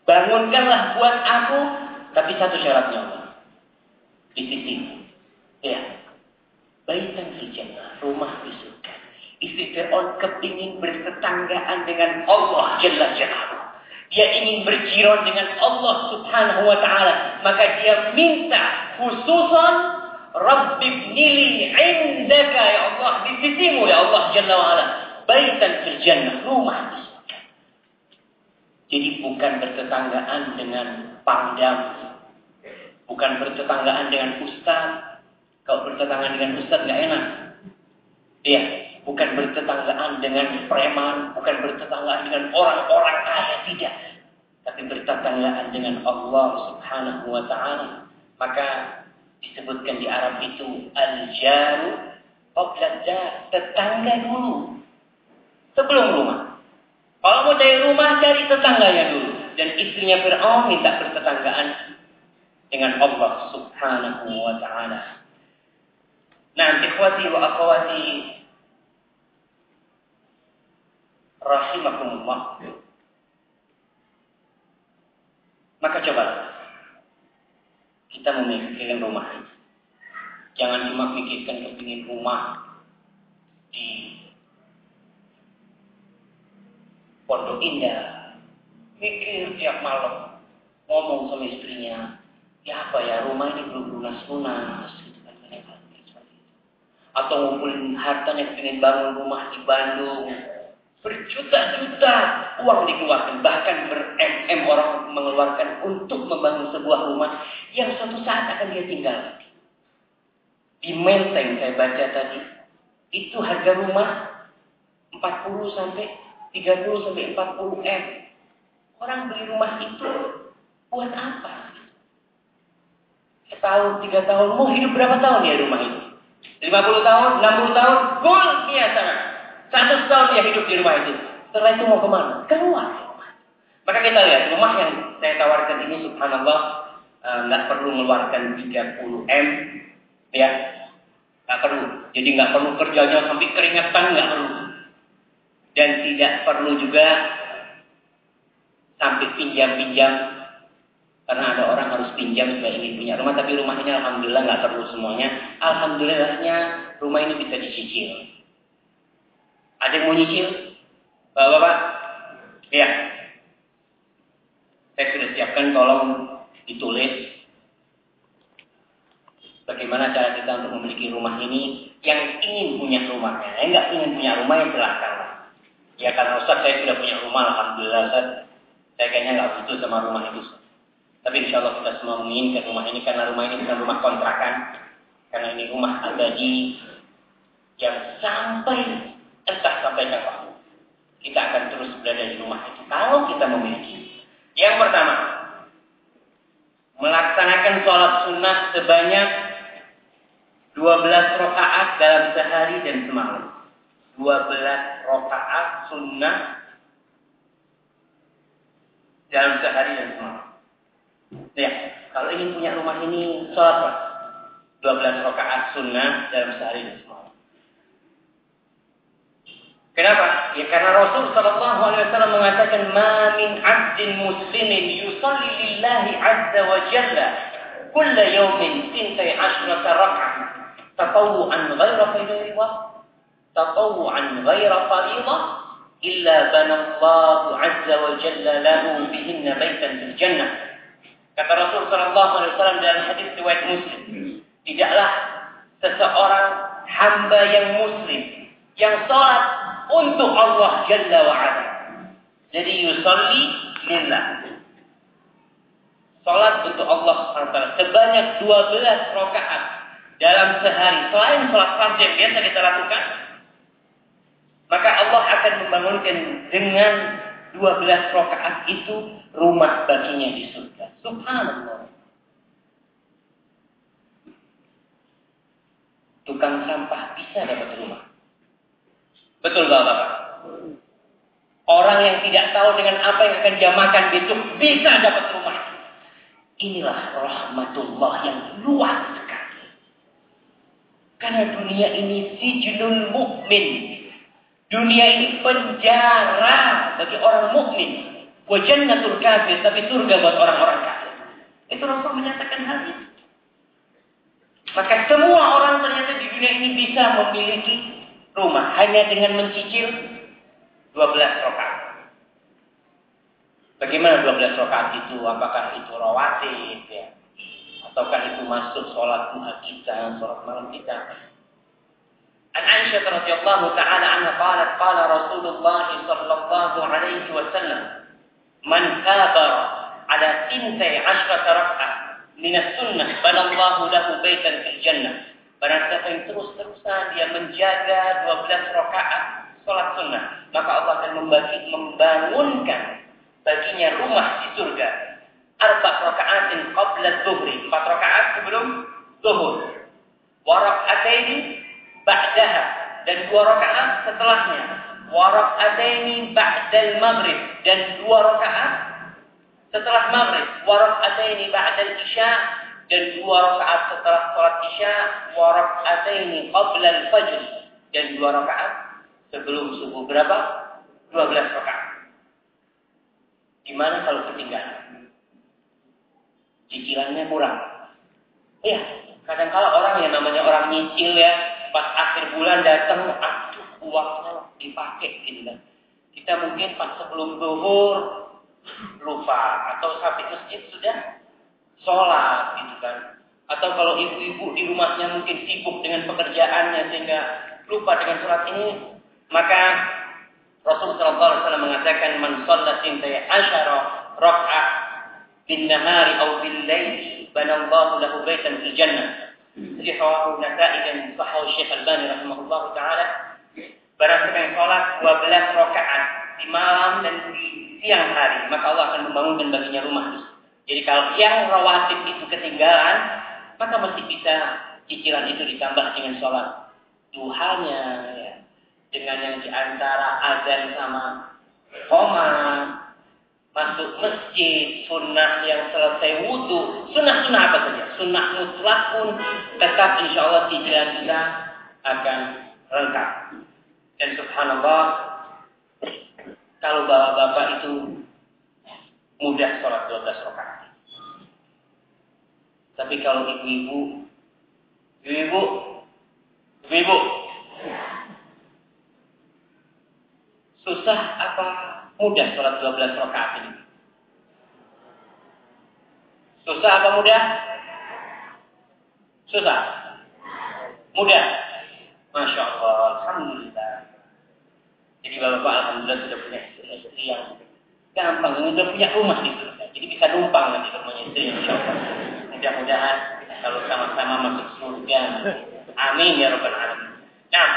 Bangunkanlah buat aku, tapi satu syaratnya Allah. Di sisi. Ya. Baitan fil rumah di surga. Istri Fir'aun kepingin bertetanggaan dengan Allah Jalla Jalla. Dia ingin berjiron dengan Allah Subhanahu wa taala, maka dia minta khususan Rabbi nili indaka ya Allah di sisimu ya Allah Jalla wa. Baitan fil jannah, rumah di jadi bukan bertetanggaan dengan pangdam. Bukan bertetanggaan dengan ustaz. Kalau bertetanggaan dengan ustaz nggak enak. Iya, bukan bertetanggaan dengan preman, bukan bertetanggaan dengan orang-orang kaya tidak. Tapi bertetanggaan dengan Allah Subhanahu wa taala. Maka disebutkan di Arab itu al-jaru qabla tetangga dulu sebelum rumah. Kalau mau cari rumah, cari tetangganya dulu. Dan istrinya Fir'aun minta bertetanggaan dengan Allah subhanahu wa ta'ala. Nah, ikhwati wa akhwati rahimakumullah. Maka coba kita memikirkan rumah Jangan cuma mikirkan kepingin rumah di Pondok Indah. Mikir tiap malam. Ngomong sama istrinya. Ya apa ya, rumah ini belum lunas-lunas. Gitu kan, Atau ngumpulin hartanya pengen bangun rumah di Bandung. Berjuta-juta uang dikeluarkan. Bahkan ber-MM orang mengeluarkan untuk membangun sebuah rumah yang suatu saat akan dia tinggal. Di Menteng saya baca tadi. Itu harga rumah 40 sampai 30 sampai 40 M. Orang beli rumah itu buat apa? Setahun, tiga tahun, mau hidup berapa tahun ya rumah itu? 50 tahun, 60 tahun, gol dia sana. Satu tahun dia hidup di rumah itu. Setelah itu mau ke mana? Keluar. Maka kita lihat rumah yang saya tawarkan ini subhanallah eh, nggak uh, perlu mengeluarkan 30 M ya nggak perlu jadi nggak perlu kerjanya sampai keringetan nggak perlu dan tidak perlu juga sampai pinjam-pinjam. Karena ada orang harus pinjam supaya ingin punya rumah. Tapi rumah ini alhamdulillah nggak perlu semuanya. Alhamdulillahnya rumah ini bisa dicicil. Ada yang mau nyicil? Bapak-bapak? Ya saya sudah siapkan tolong ditulis. Bagaimana cara kita untuk memiliki rumah ini? Yang ingin punya rumahnya yang nggak ingin punya rumah yang silahkan ya karena Ustaz saya sudah punya rumah alhamdulillah Ustaz saya kayaknya nggak butuh sama rumah itu. Tapi insya Allah kita semua menginginkan rumah ini karena rumah ini bukan rumah kontrakan. Karena ini rumah abadi yang sampai entah sampai kapan. Kita akan terus berada di rumah itu. Kalau kita memiliki. Yang pertama, melaksanakan sholat sunnah sebanyak 12 rakaat dalam sehari dan semalam. 12 rakaat sunnah dalam sehari dan semalam. Ya, kalau ingin punya rumah ini, sholatlah 12 rakaat sunnah dalam sehari dan semalam. Kenapa? Ya karena Rasul Shallallahu Alaihi Wasallam mengatakan, "Ma min abdin muslimin yusalli lillahi azza wa jalla kulla yawmin tintai ashrata rak'ah tatawu'an ghaira faridah tatawu'an ghaira faridah illa banallahu azza wa jalla lahu bihinna baitan fil jannah. Kata Rasul sallallahu alaihi wasallam dalam hadis riwayat Muslim, tidaklah seseorang hamba yang muslim yang salat untuk Allah Jalla wa Ala. Jadi yusalli lillah. Salat untuk Allah SWT sebanyak 12 rakaat dalam sehari selain salat fardu yang biasa kita lakukan maka Allah akan membangunkan dengan 12 rakaat itu rumah baginya di surga. Subhanallah. Tukang sampah bisa dapat rumah. Betul Bapak? Orang yang tidak tahu dengan apa yang akan dia makan besok bisa dapat rumah. Inilah rahmatullah yang luas sekali. Karena dunia ini sijnul mukmin Dunia ini penjara bagi orang mukmin. Wa jannatul kafir, tapi surga buat orang-orang kafir. Itu Rasul menyatakan hal ini. Maka semua orang ternyata di dunia ini bisa memiliki rumah hanya dengan mencicil 12 rakaat. Bagaimana 12 rakaat itu? Apakah itu rawatib ya? Ataukah itu masuk sholat duha kita, sholat malam kita? An Aisyah radhiyallahu taala anha qalat qala Rasulullah sallallahu alaihi wasallam man kabara ala tintai asyrata rak'ah min Sunnah. banallahu lahu baitan fil jannah Barang terus-terusan dia menjaga 12 rakaat salat sunnah, maka Allah akan membagi membangunkan baginya rumah di surga. Arba rakaatin qabla dhuhri, 4 rakaat sebelum zuhur. Wa ba'daha dan dua rakaat setelahnya. Wa raka'ataini ba'dal maghrib dan dua rakaat setelah maghrib. Wa raka'ataini ba'dal isya dan dua rakaat setelah salat isya. Wa raka'ataini qabla al-fajr dan dua rakaat sebelum subuh berapa? 12 rakaat. Gimana kalau ketinggalan? Cicilannya kurang. Iya, kadang kala orang yang namanya orang nyicil ya, pas akhir bulan datang, aduh uangnya dipakai gitu kan. Kita mungkin pas sebelum zuhur lupa atau sampai masjid sudah sholat gitu kan. Atau kalau ibu-ibu di rumahnya mungkin sibuk dengan pekerjaannya sehingga lupa dengan sholat ini, maka Rasulullah SAW mengatakan man sholat sintai asyara rak'ah bin nahari au bil laili banallahu lahu baitan fil jannah jadi rawahu Nasa'i dan sahahu Syekh Albani rahimahullah taala. Barang siapa yang sholat 12 rakaat di malam dan di siang hari, maka Allah akan membangunkan baginya rumah. Jadi kalau yang rawatib itu ketinggalan, maka masih bisa cicilan itu ditambah dengan sholat duhanya, ya. dengan yang di antara azan sama koma, masuk masjid, sunnah yang selesai wudhu, sunnah-sunnah apa saja, sunnah mutlak pun tetap insya Allah cicilan kita akan lengkap. Dan subhanallah, kalau bapak-bapak itu mudah sholat 12 rakaat. Tapi kalau ibu-ibu, ibu-ibu, ibu-ibu, susah apa mudah sholat 12 rakaat ini? Susah apa mudah? Susah. Mudah. Masya Allah. Alhamdulillah. Jadi bapak-bapak Alhamdulillah sudah punya istri yang gampang. Sudah punya rumah di surga. Jadi bisa numpang nanti ke rumahnya istri Insya Allah. Mudah-mudahan kalau sama-sama masuk surga. Amin ya Rabbal Alamin. Nah,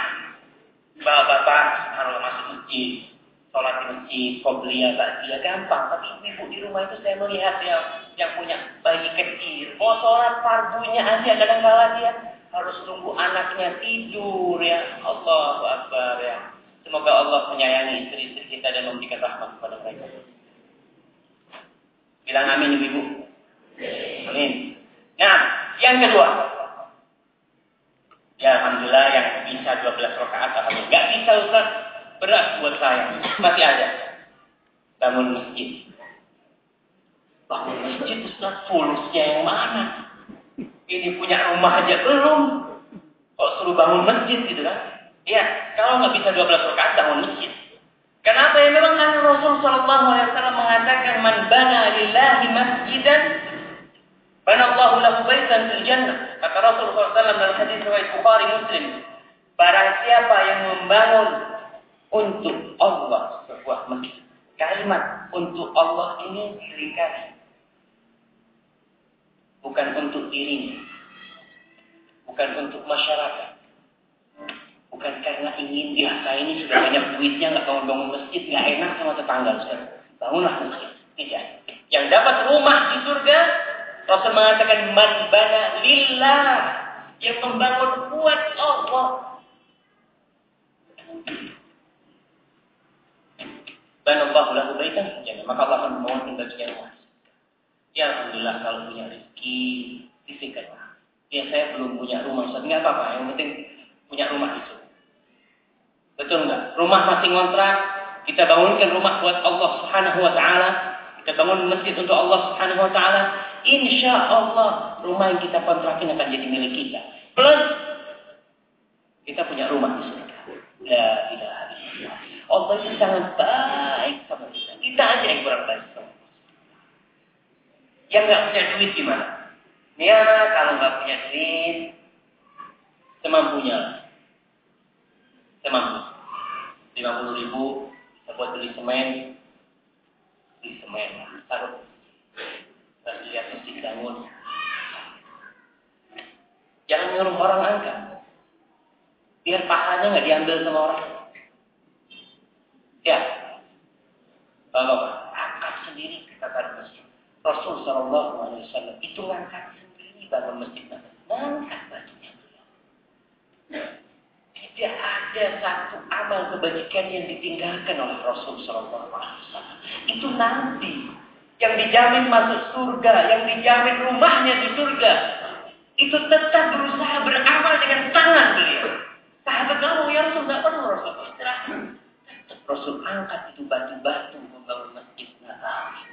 bapak-bapak kalau masuk masjid, sholat di masjid, qobliyah, dia gampang. Tapi ibu di rumah itu saya melihat yang yang punya bayi kecil. Mau sholat fardunya aja kadang-kala dia harus tunggu anaknya tidur ya. Allah Akbar ya. Semoga Allah menyayangi istri-istri kita dan memberikan rahmat kepada mereka. Bilang amin ibu-ibu. Amin. Nah, yang kedua. Ya Alhamdulillah yang bisa 12 rakaat Alhamdulillah. Gak bisa Ustaz. Berat buat saya. Masih ada. Bangun masjid bangun masjid Ustaz fulusnya yang mana? Ini punya rumah aja belum. Kok suruh bangun masjid gitu kan? Iya, kalau nggak bisa 12 rakaat bangun masjid. Kenapa ya? Memang kan Rasul Shallallahu Alaihi Wasallam mengatakan man bana lillahi masjidan bana Allahu lahu baitan fil jannah. Kata Rasul SAW dalam hadis riwayat Bukhari Muslim, barang siapa yang membangun untuk Allah sebuah masjid, kalimat untuk Allah ini sering kali bukan untuk dirinya, bukan untuk masyarakat, bukan karena ingin ya saya ini sudah banyak duitnya nggak mau bangun masjid nggak enak sama tetangga saya bangunlah masjid. Tidak. Yang dapat rumah di surga Rasul mengatakan man bana lillah. Yang membangun buat Allah Banallahu lahu baitan maka Allah akan membangun baginya rumah Ya Alhamdulillah kalau punya rezeki, istiqomah. Ya saya belum punya rumah, Ustaz. Nggak apa-apa, yang penting punya rumah itu. Betul nggak? Rumah masih ngontrak, kita bangunkan rumah buat Allah Subhanahu wa taala, kita bangun masjid untuk Allah Subhanahu wa taala, insya Allah rumah yang kita kontrakin akan jadi milik kita. Plus kita punya rumah di surga. Ya, tidak Allah itu sangat baik sama kita. Kita aja yang kurang baik sama yang nggak punya duit gimana? Ya kalau nggak punya duit, semampunya. Semampu. Lima puluh ribu, bisa buat beli semen, beli semen, taruh. Dan lihat mesti bangun. Jangan nyuruh orang angkat. Biar pahalanya nggak diambil sama orang. Ya. Kalau angkat sendiri taruh masjid. Rasul Shallallahu Alaihi Wasallam itu ngangkat sendiri bangun masjid ngangkat bajunya Tidak ada satu amal kebajikan yang ditinggalkan oleh Rasul Shallallahu Alaihi Wasallam. Itu nanti yang dijamin masuk surga, yang dijamin rumahnya di surga, itu tetap berusaha beramal dengan tangan beliau. Sahabat kamu ya Rasul nggak perlu Rasul. Rasul angkat itu batu-batu membangun masjid Nabawi.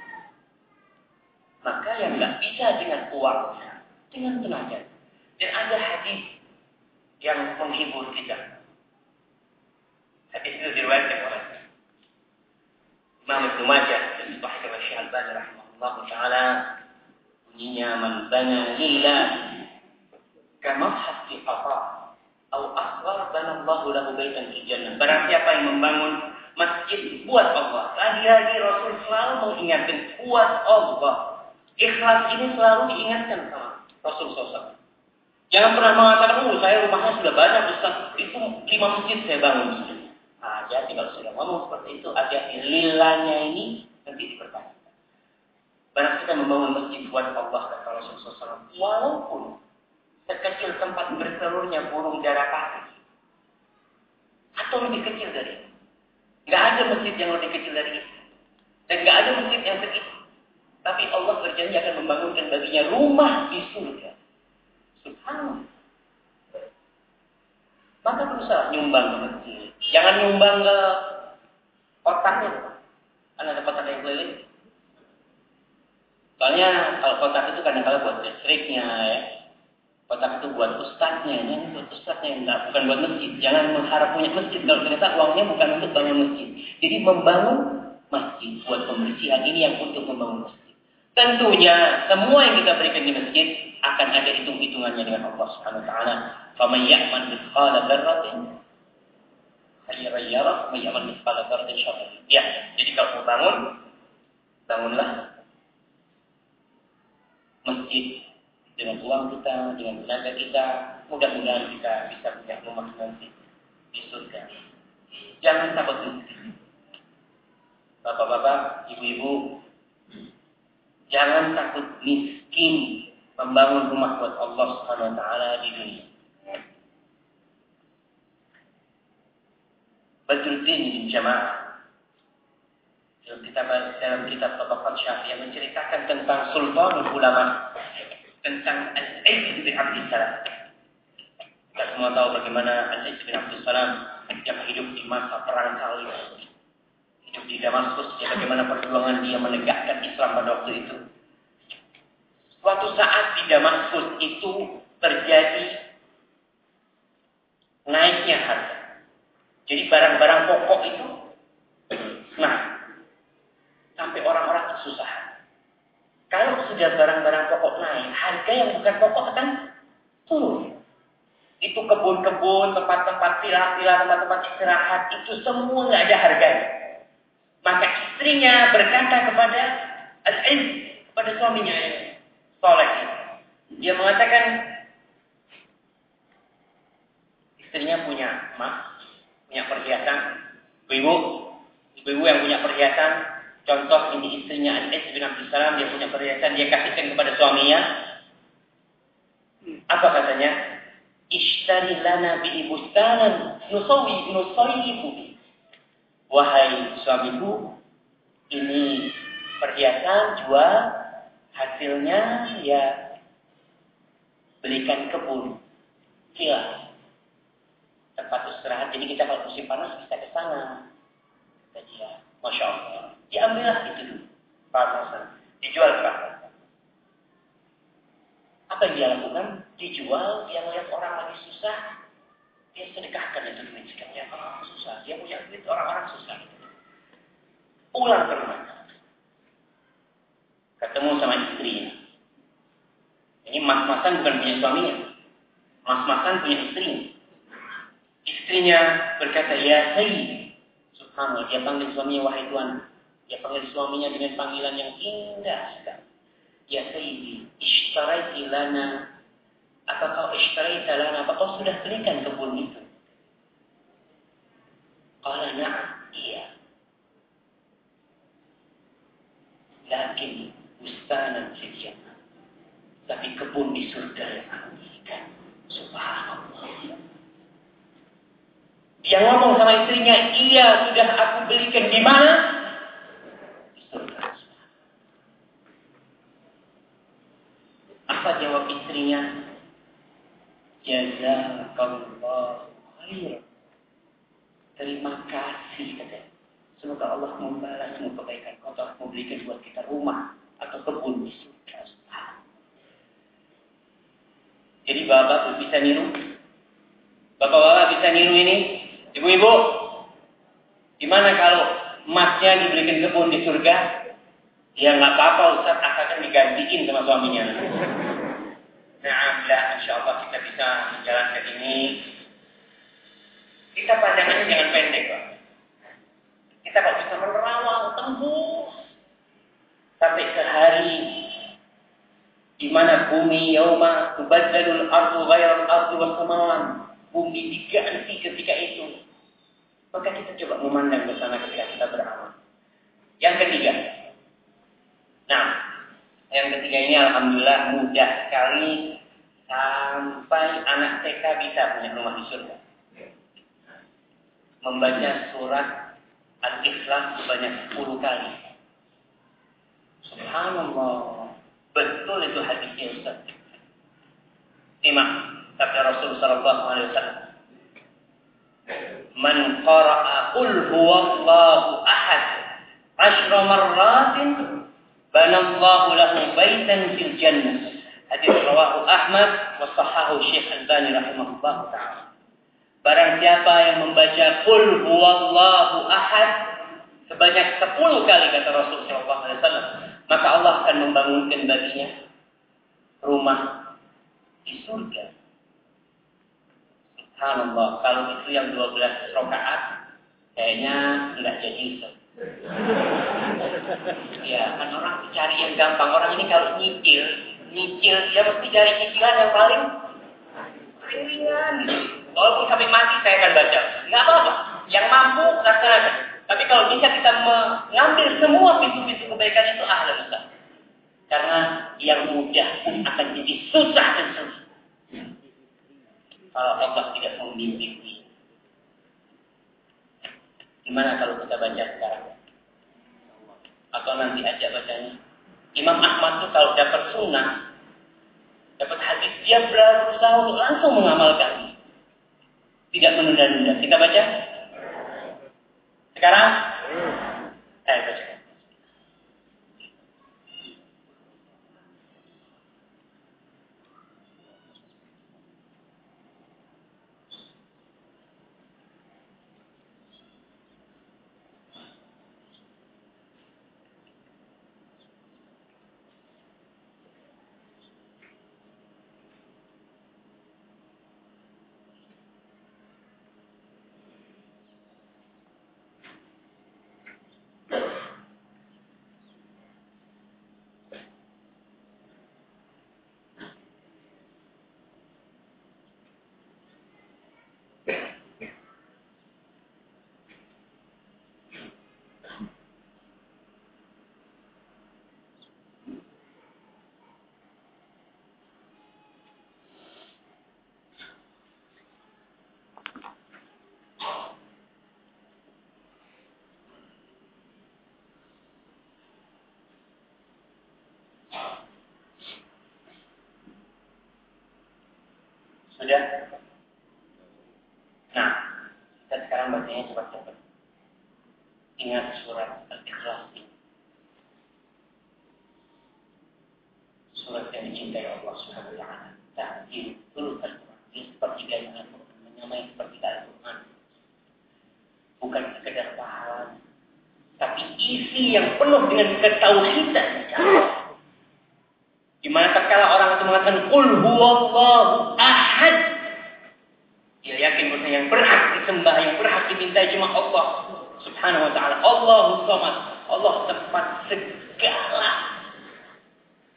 Maka yang nggak bisa dengan uangnya, dengan tenaga. Dan ada hadis yang menghibur kita. Hadis itu diriwayatkan oleh Imam Ibnu Majah dan Sahih Syekh Al-Albani rahimahullah taala bunyinya man bana lillah kama hati apa atau asghar bana Allah lahu baitan di jannah. Barang siapa yang membangun masjid buat Allah. Lagi-lagi Rasul selalu mengingatkan buat Allah. Ikhlas ini selalu diingatkan sama Rasul SAW. Jangan pernah mengatakan, oh saya rumahnya sudah banyak, Ustaz. Itu lima masjid saya bangun. Nah, jadi kalau sudah ngomong seperti itu, ada lilanya ini nanti dipertanyakan. Banyak kita membangun masjid buat Allah, kata Rasul SAW. Walaupun sekecil tempat bertelurnya burung darah pati. Atau lebih kecil dari itu. Nggak ada masjid yang lebih kecil dari itu. Dan nggak ada masjid yang segitu. Tapi Allah berjanji akan membangunkan baginya rumah di surga. Subhanallah. Maka berusaha nyumbang ke masjid. Jangan nyumbang ke otaknya. keliling? Soalnya kalau kotak itu kadang-kadang buat listriknya ya. Kotak itu buat ustadznya, ini buat ustadznya, enggak, bukan buat masjid. Jangan mengharap punya masjid kalau ternyata uangnya bukan untuk bangun masjid. Jadi membangun masjid buat pembersihan ini yang untuk membangun masjid. Tentunya semua yang kita berikan di masjid akan ada hitung-hitungannya dengan Allah Subhanahu wa taala. Faman ya'mal mithqala dzarratin khairan yarah, faman ya'mal mithqala dzarratin syarran. Ya, jadi kalau mau bangun bangunlah masjid dengan uang kita, dengan tenaga kita, mudah-mudahan kita bisa punya rumah nanti di surga. Jangan takut Bapak-bapak, ibu-ibu, Jangan takut miskin membangun rumah buat Allah Subhanahu wa taala di dunia. Badruddin bin Jamaah kitab dalam kitab Tabaqat Syafi'iyah menceritakan tentang sultan ulama tentang Al-Aiz bin Abdul Salam. Kita semua tahu bagaimana Al-Aiz bin Abdul Salam yang hidup di masa perang salib hidup di Damaskus, ya bagaimana perjuangan dia menegakkan Islam pada waktu itu. Suatu saat di Damaskus itu terjadi naiknya harga. Jadi barang-barang pokok itu nah sampai orang-orang kesusahan. Kalau sudah barang-barang pokok naik, harga yang bukan pokok akan turun. Itu kebun-kebun, tempat-tempat villa-villa, tempat-tempat istirahat, itu semua nggak ada harganya. Maka istrinya berkata kepada Al-Iz, kepada suaminya Soleh. Dia mengatakan, istrinya punya emas, punya perhiasan, ibu, ibu-ibu yang punya perhiasan, contoh ini istrinya Al-Iz bin Abdul Salam, dia punya perhiasan, dia kasihkan kepada suaminya. Apa katanya? Ishtari lana bi bustanan nusawi nusawifu Wahai suamiku, ini perhiasan jual, hasilnya ya belikan kebun, villa, tempat istirahat. Jadi kita kalau musim panas bisa ke sana. Kata dia, masya Allah, diambillah itu dulu, panas, dijual ke Apa yang dia lakukan? Dijual, dia melihat orang lagi susah, dia sedekahkan itu duit sekalian orang susah. Dia punya duit orang-orang susah. Pulang ke rumah. Ketemu sama istrinya. Ini mas-masan bukan punya suaminya. Mas-masan punya istrinya. Istrinya berkata, Ya Sayyid. Subhanallah, dia panggil suaminya, wahai Tuhan. Dia panggil suaminya dengan panggilan yang indah sekali. Ya Sayyidi, ishtaraiti lana apa kau ishtaraita lana? Apa kau sudah belikan kebun itu? Qala na'am. Iya. Lakin bustanan fil Tapi kebun di surga yang aku belikan. Subhanallah. Dia ngomong sama istrinya, iya sudah aku belikan di mana? Di surga. Apa jawab istrinya? Jazakallah khair. Terima kasih kata. Semoga Allah membalasmu kebaikan kau telah memberikan buat kita rumah atau kebun di surga. Jadi bapak bisa niru. Bapak-bapak bisa niru ini. Ibu-ibu. Gimana kalau emasnya diberikan kebun di surga? Ya nggak apa-apa Ustaz akan digantiin sama suaminya. Nah, bila insya Allah kita bisa menjalankan ini, kita pandangannya jangan pendek, Pak. Kita kalau bisa menerawang, tembus sampai ke hari di mana bumi yauma tubaddalul ardu ghairal ardu was samawan. Bumi diganti ketika itu. Maka kita coba memandang ke sana ketika kita beramal. Yang ketiga. Nah, yang ketiga ini alhamdulillah mudah sekali sampai anak TK bisa punya rumah di surga. Membaca surat Al-Ikhlas sebanyak 10 kali. Subhanallah. Betul itu hadisnya Ustaz. Simak sabda Rasul sallallahu alaihi wasallam. Man qara'a qul huwallahu ahad ashra marrat amratin banallahu lahu baitan fil jannah. Hadis rawahu Ahmad wa sahahu Syekh Albani rahimahullah taala. Barang siapa yang membaca Qul huwallahu ahad sebanyak 10 kali kata Rasul sallallahu alaihi wasallam, maka Allah akan membangunkan baginya rumah di surga. Subhanallah, kalau itu yang 12 rakaat kayaknya enggak jadi Ustaz. Ya, kan orang cari yang gampang. Orang ini kalau nyicil, nyicil dia mesti cari cicilan yang paling ringan. Walaupun sampai mati saya akan baca. Nggak apa-apa. Yang mampu laksanakan. Tapi kalau bisa kita mengambil semua pintu-pintu kebaikan itu ahlan Ustaz. Karena yang mudah akan jadi susah dan susah. Kalau Allah tidak membimbing Gimana kalau kita baca sekarang? Atau nanti aja bacanya? Imam Ahmad tuh kalau dapat sunnah, dapat hadis, dia berusaha untuk langsung mengamalkan. Tidak menunda-nunda. Kita baca? Sekarang? Ayo baca. Sudah? Nah, kita sekarang bacanya cepat-cepat. Ingat surat Al-Ikhlas. Surat yang dicintai Allah Subhanahu wa taala. Ta'jil turut Al-Quran. Ini sepertiganya Al-Quran, menyamai seperti Al-Quran. Bukan sekedar pahala, tapi isi yang penuh dengan ketauhidan. Di mana tatkala orang itu mengatakan qul huwallahu ahad. Dia yakin bahwa yang berhak disembah, yang berhak diminta cuma Allah Subhanahu wa taala. Allahu samad. Allah tempat segala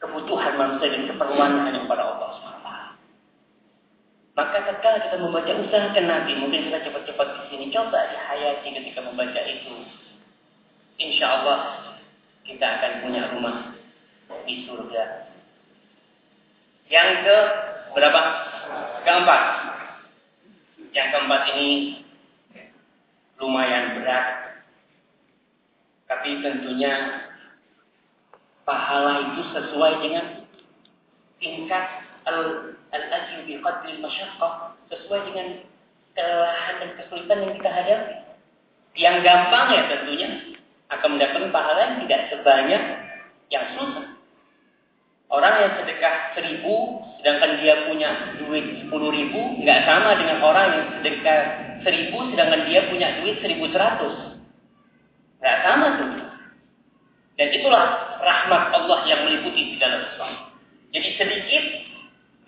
kebutuhan manusia dan keperluan hanya kepada Allah SWT. Ketika kita membaca usahakan Nabi, mungkin kita cepat-cepat di sini coba dihayati ketika membaca itu. Insya Allah kita akan punya rumah di surga yang ke berapa? Keempat. Yang keempat ini lumayan berat. Tapi tentunya pahala itu sesuai dengan tingkat al-ajr bi qadri masyaqqah, sesuai dengan kelelahan dan kesulitan yang kita hadapi. Yang gampang ya tentunya akan mendapatkan pahala yang tidak sebanyak yang susah. Orang yang sedekah seribu, sedangkan dia punya duit sepuluh ribu, nggak sama dengan orang yang sedekah seribu, sedangkan dia punya duit seribu seratus. Nggak sama tuh. Dan itulah rahmat Allah yang meliputi segala sesuatu. Jadi sedikit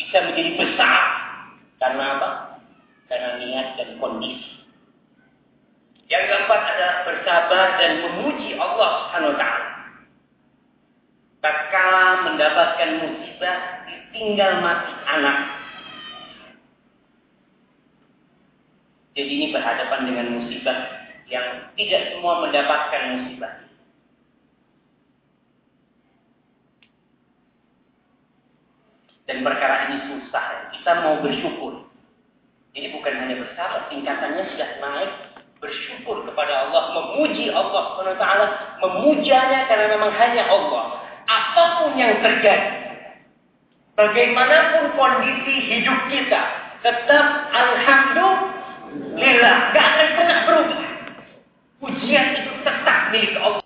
bisa menjadi besar. Karena apa? Karena niat dan kondisi. Yang keempat adalah bersabar dan memuji Allah Subhanahu taala tatkala mendapatkan musibah ditinggal mati anak. Jadi ini berhadapan dengan musibah yang tidak semua mendapatkan musibah. Dan perkara ini susah. Kita mau bersyukur. Ini bukan hanya bersabar, tingkatannya sudah naik bersyukur kepada Allah, memuji Allah SWT, memujanya karena memang hanya Allah apa pun yang terjadi, bagaimanapun kondisi hidup kita, tetap alhamdulillah, gak akan pernah berubah. Ujian itu tetap milik Allah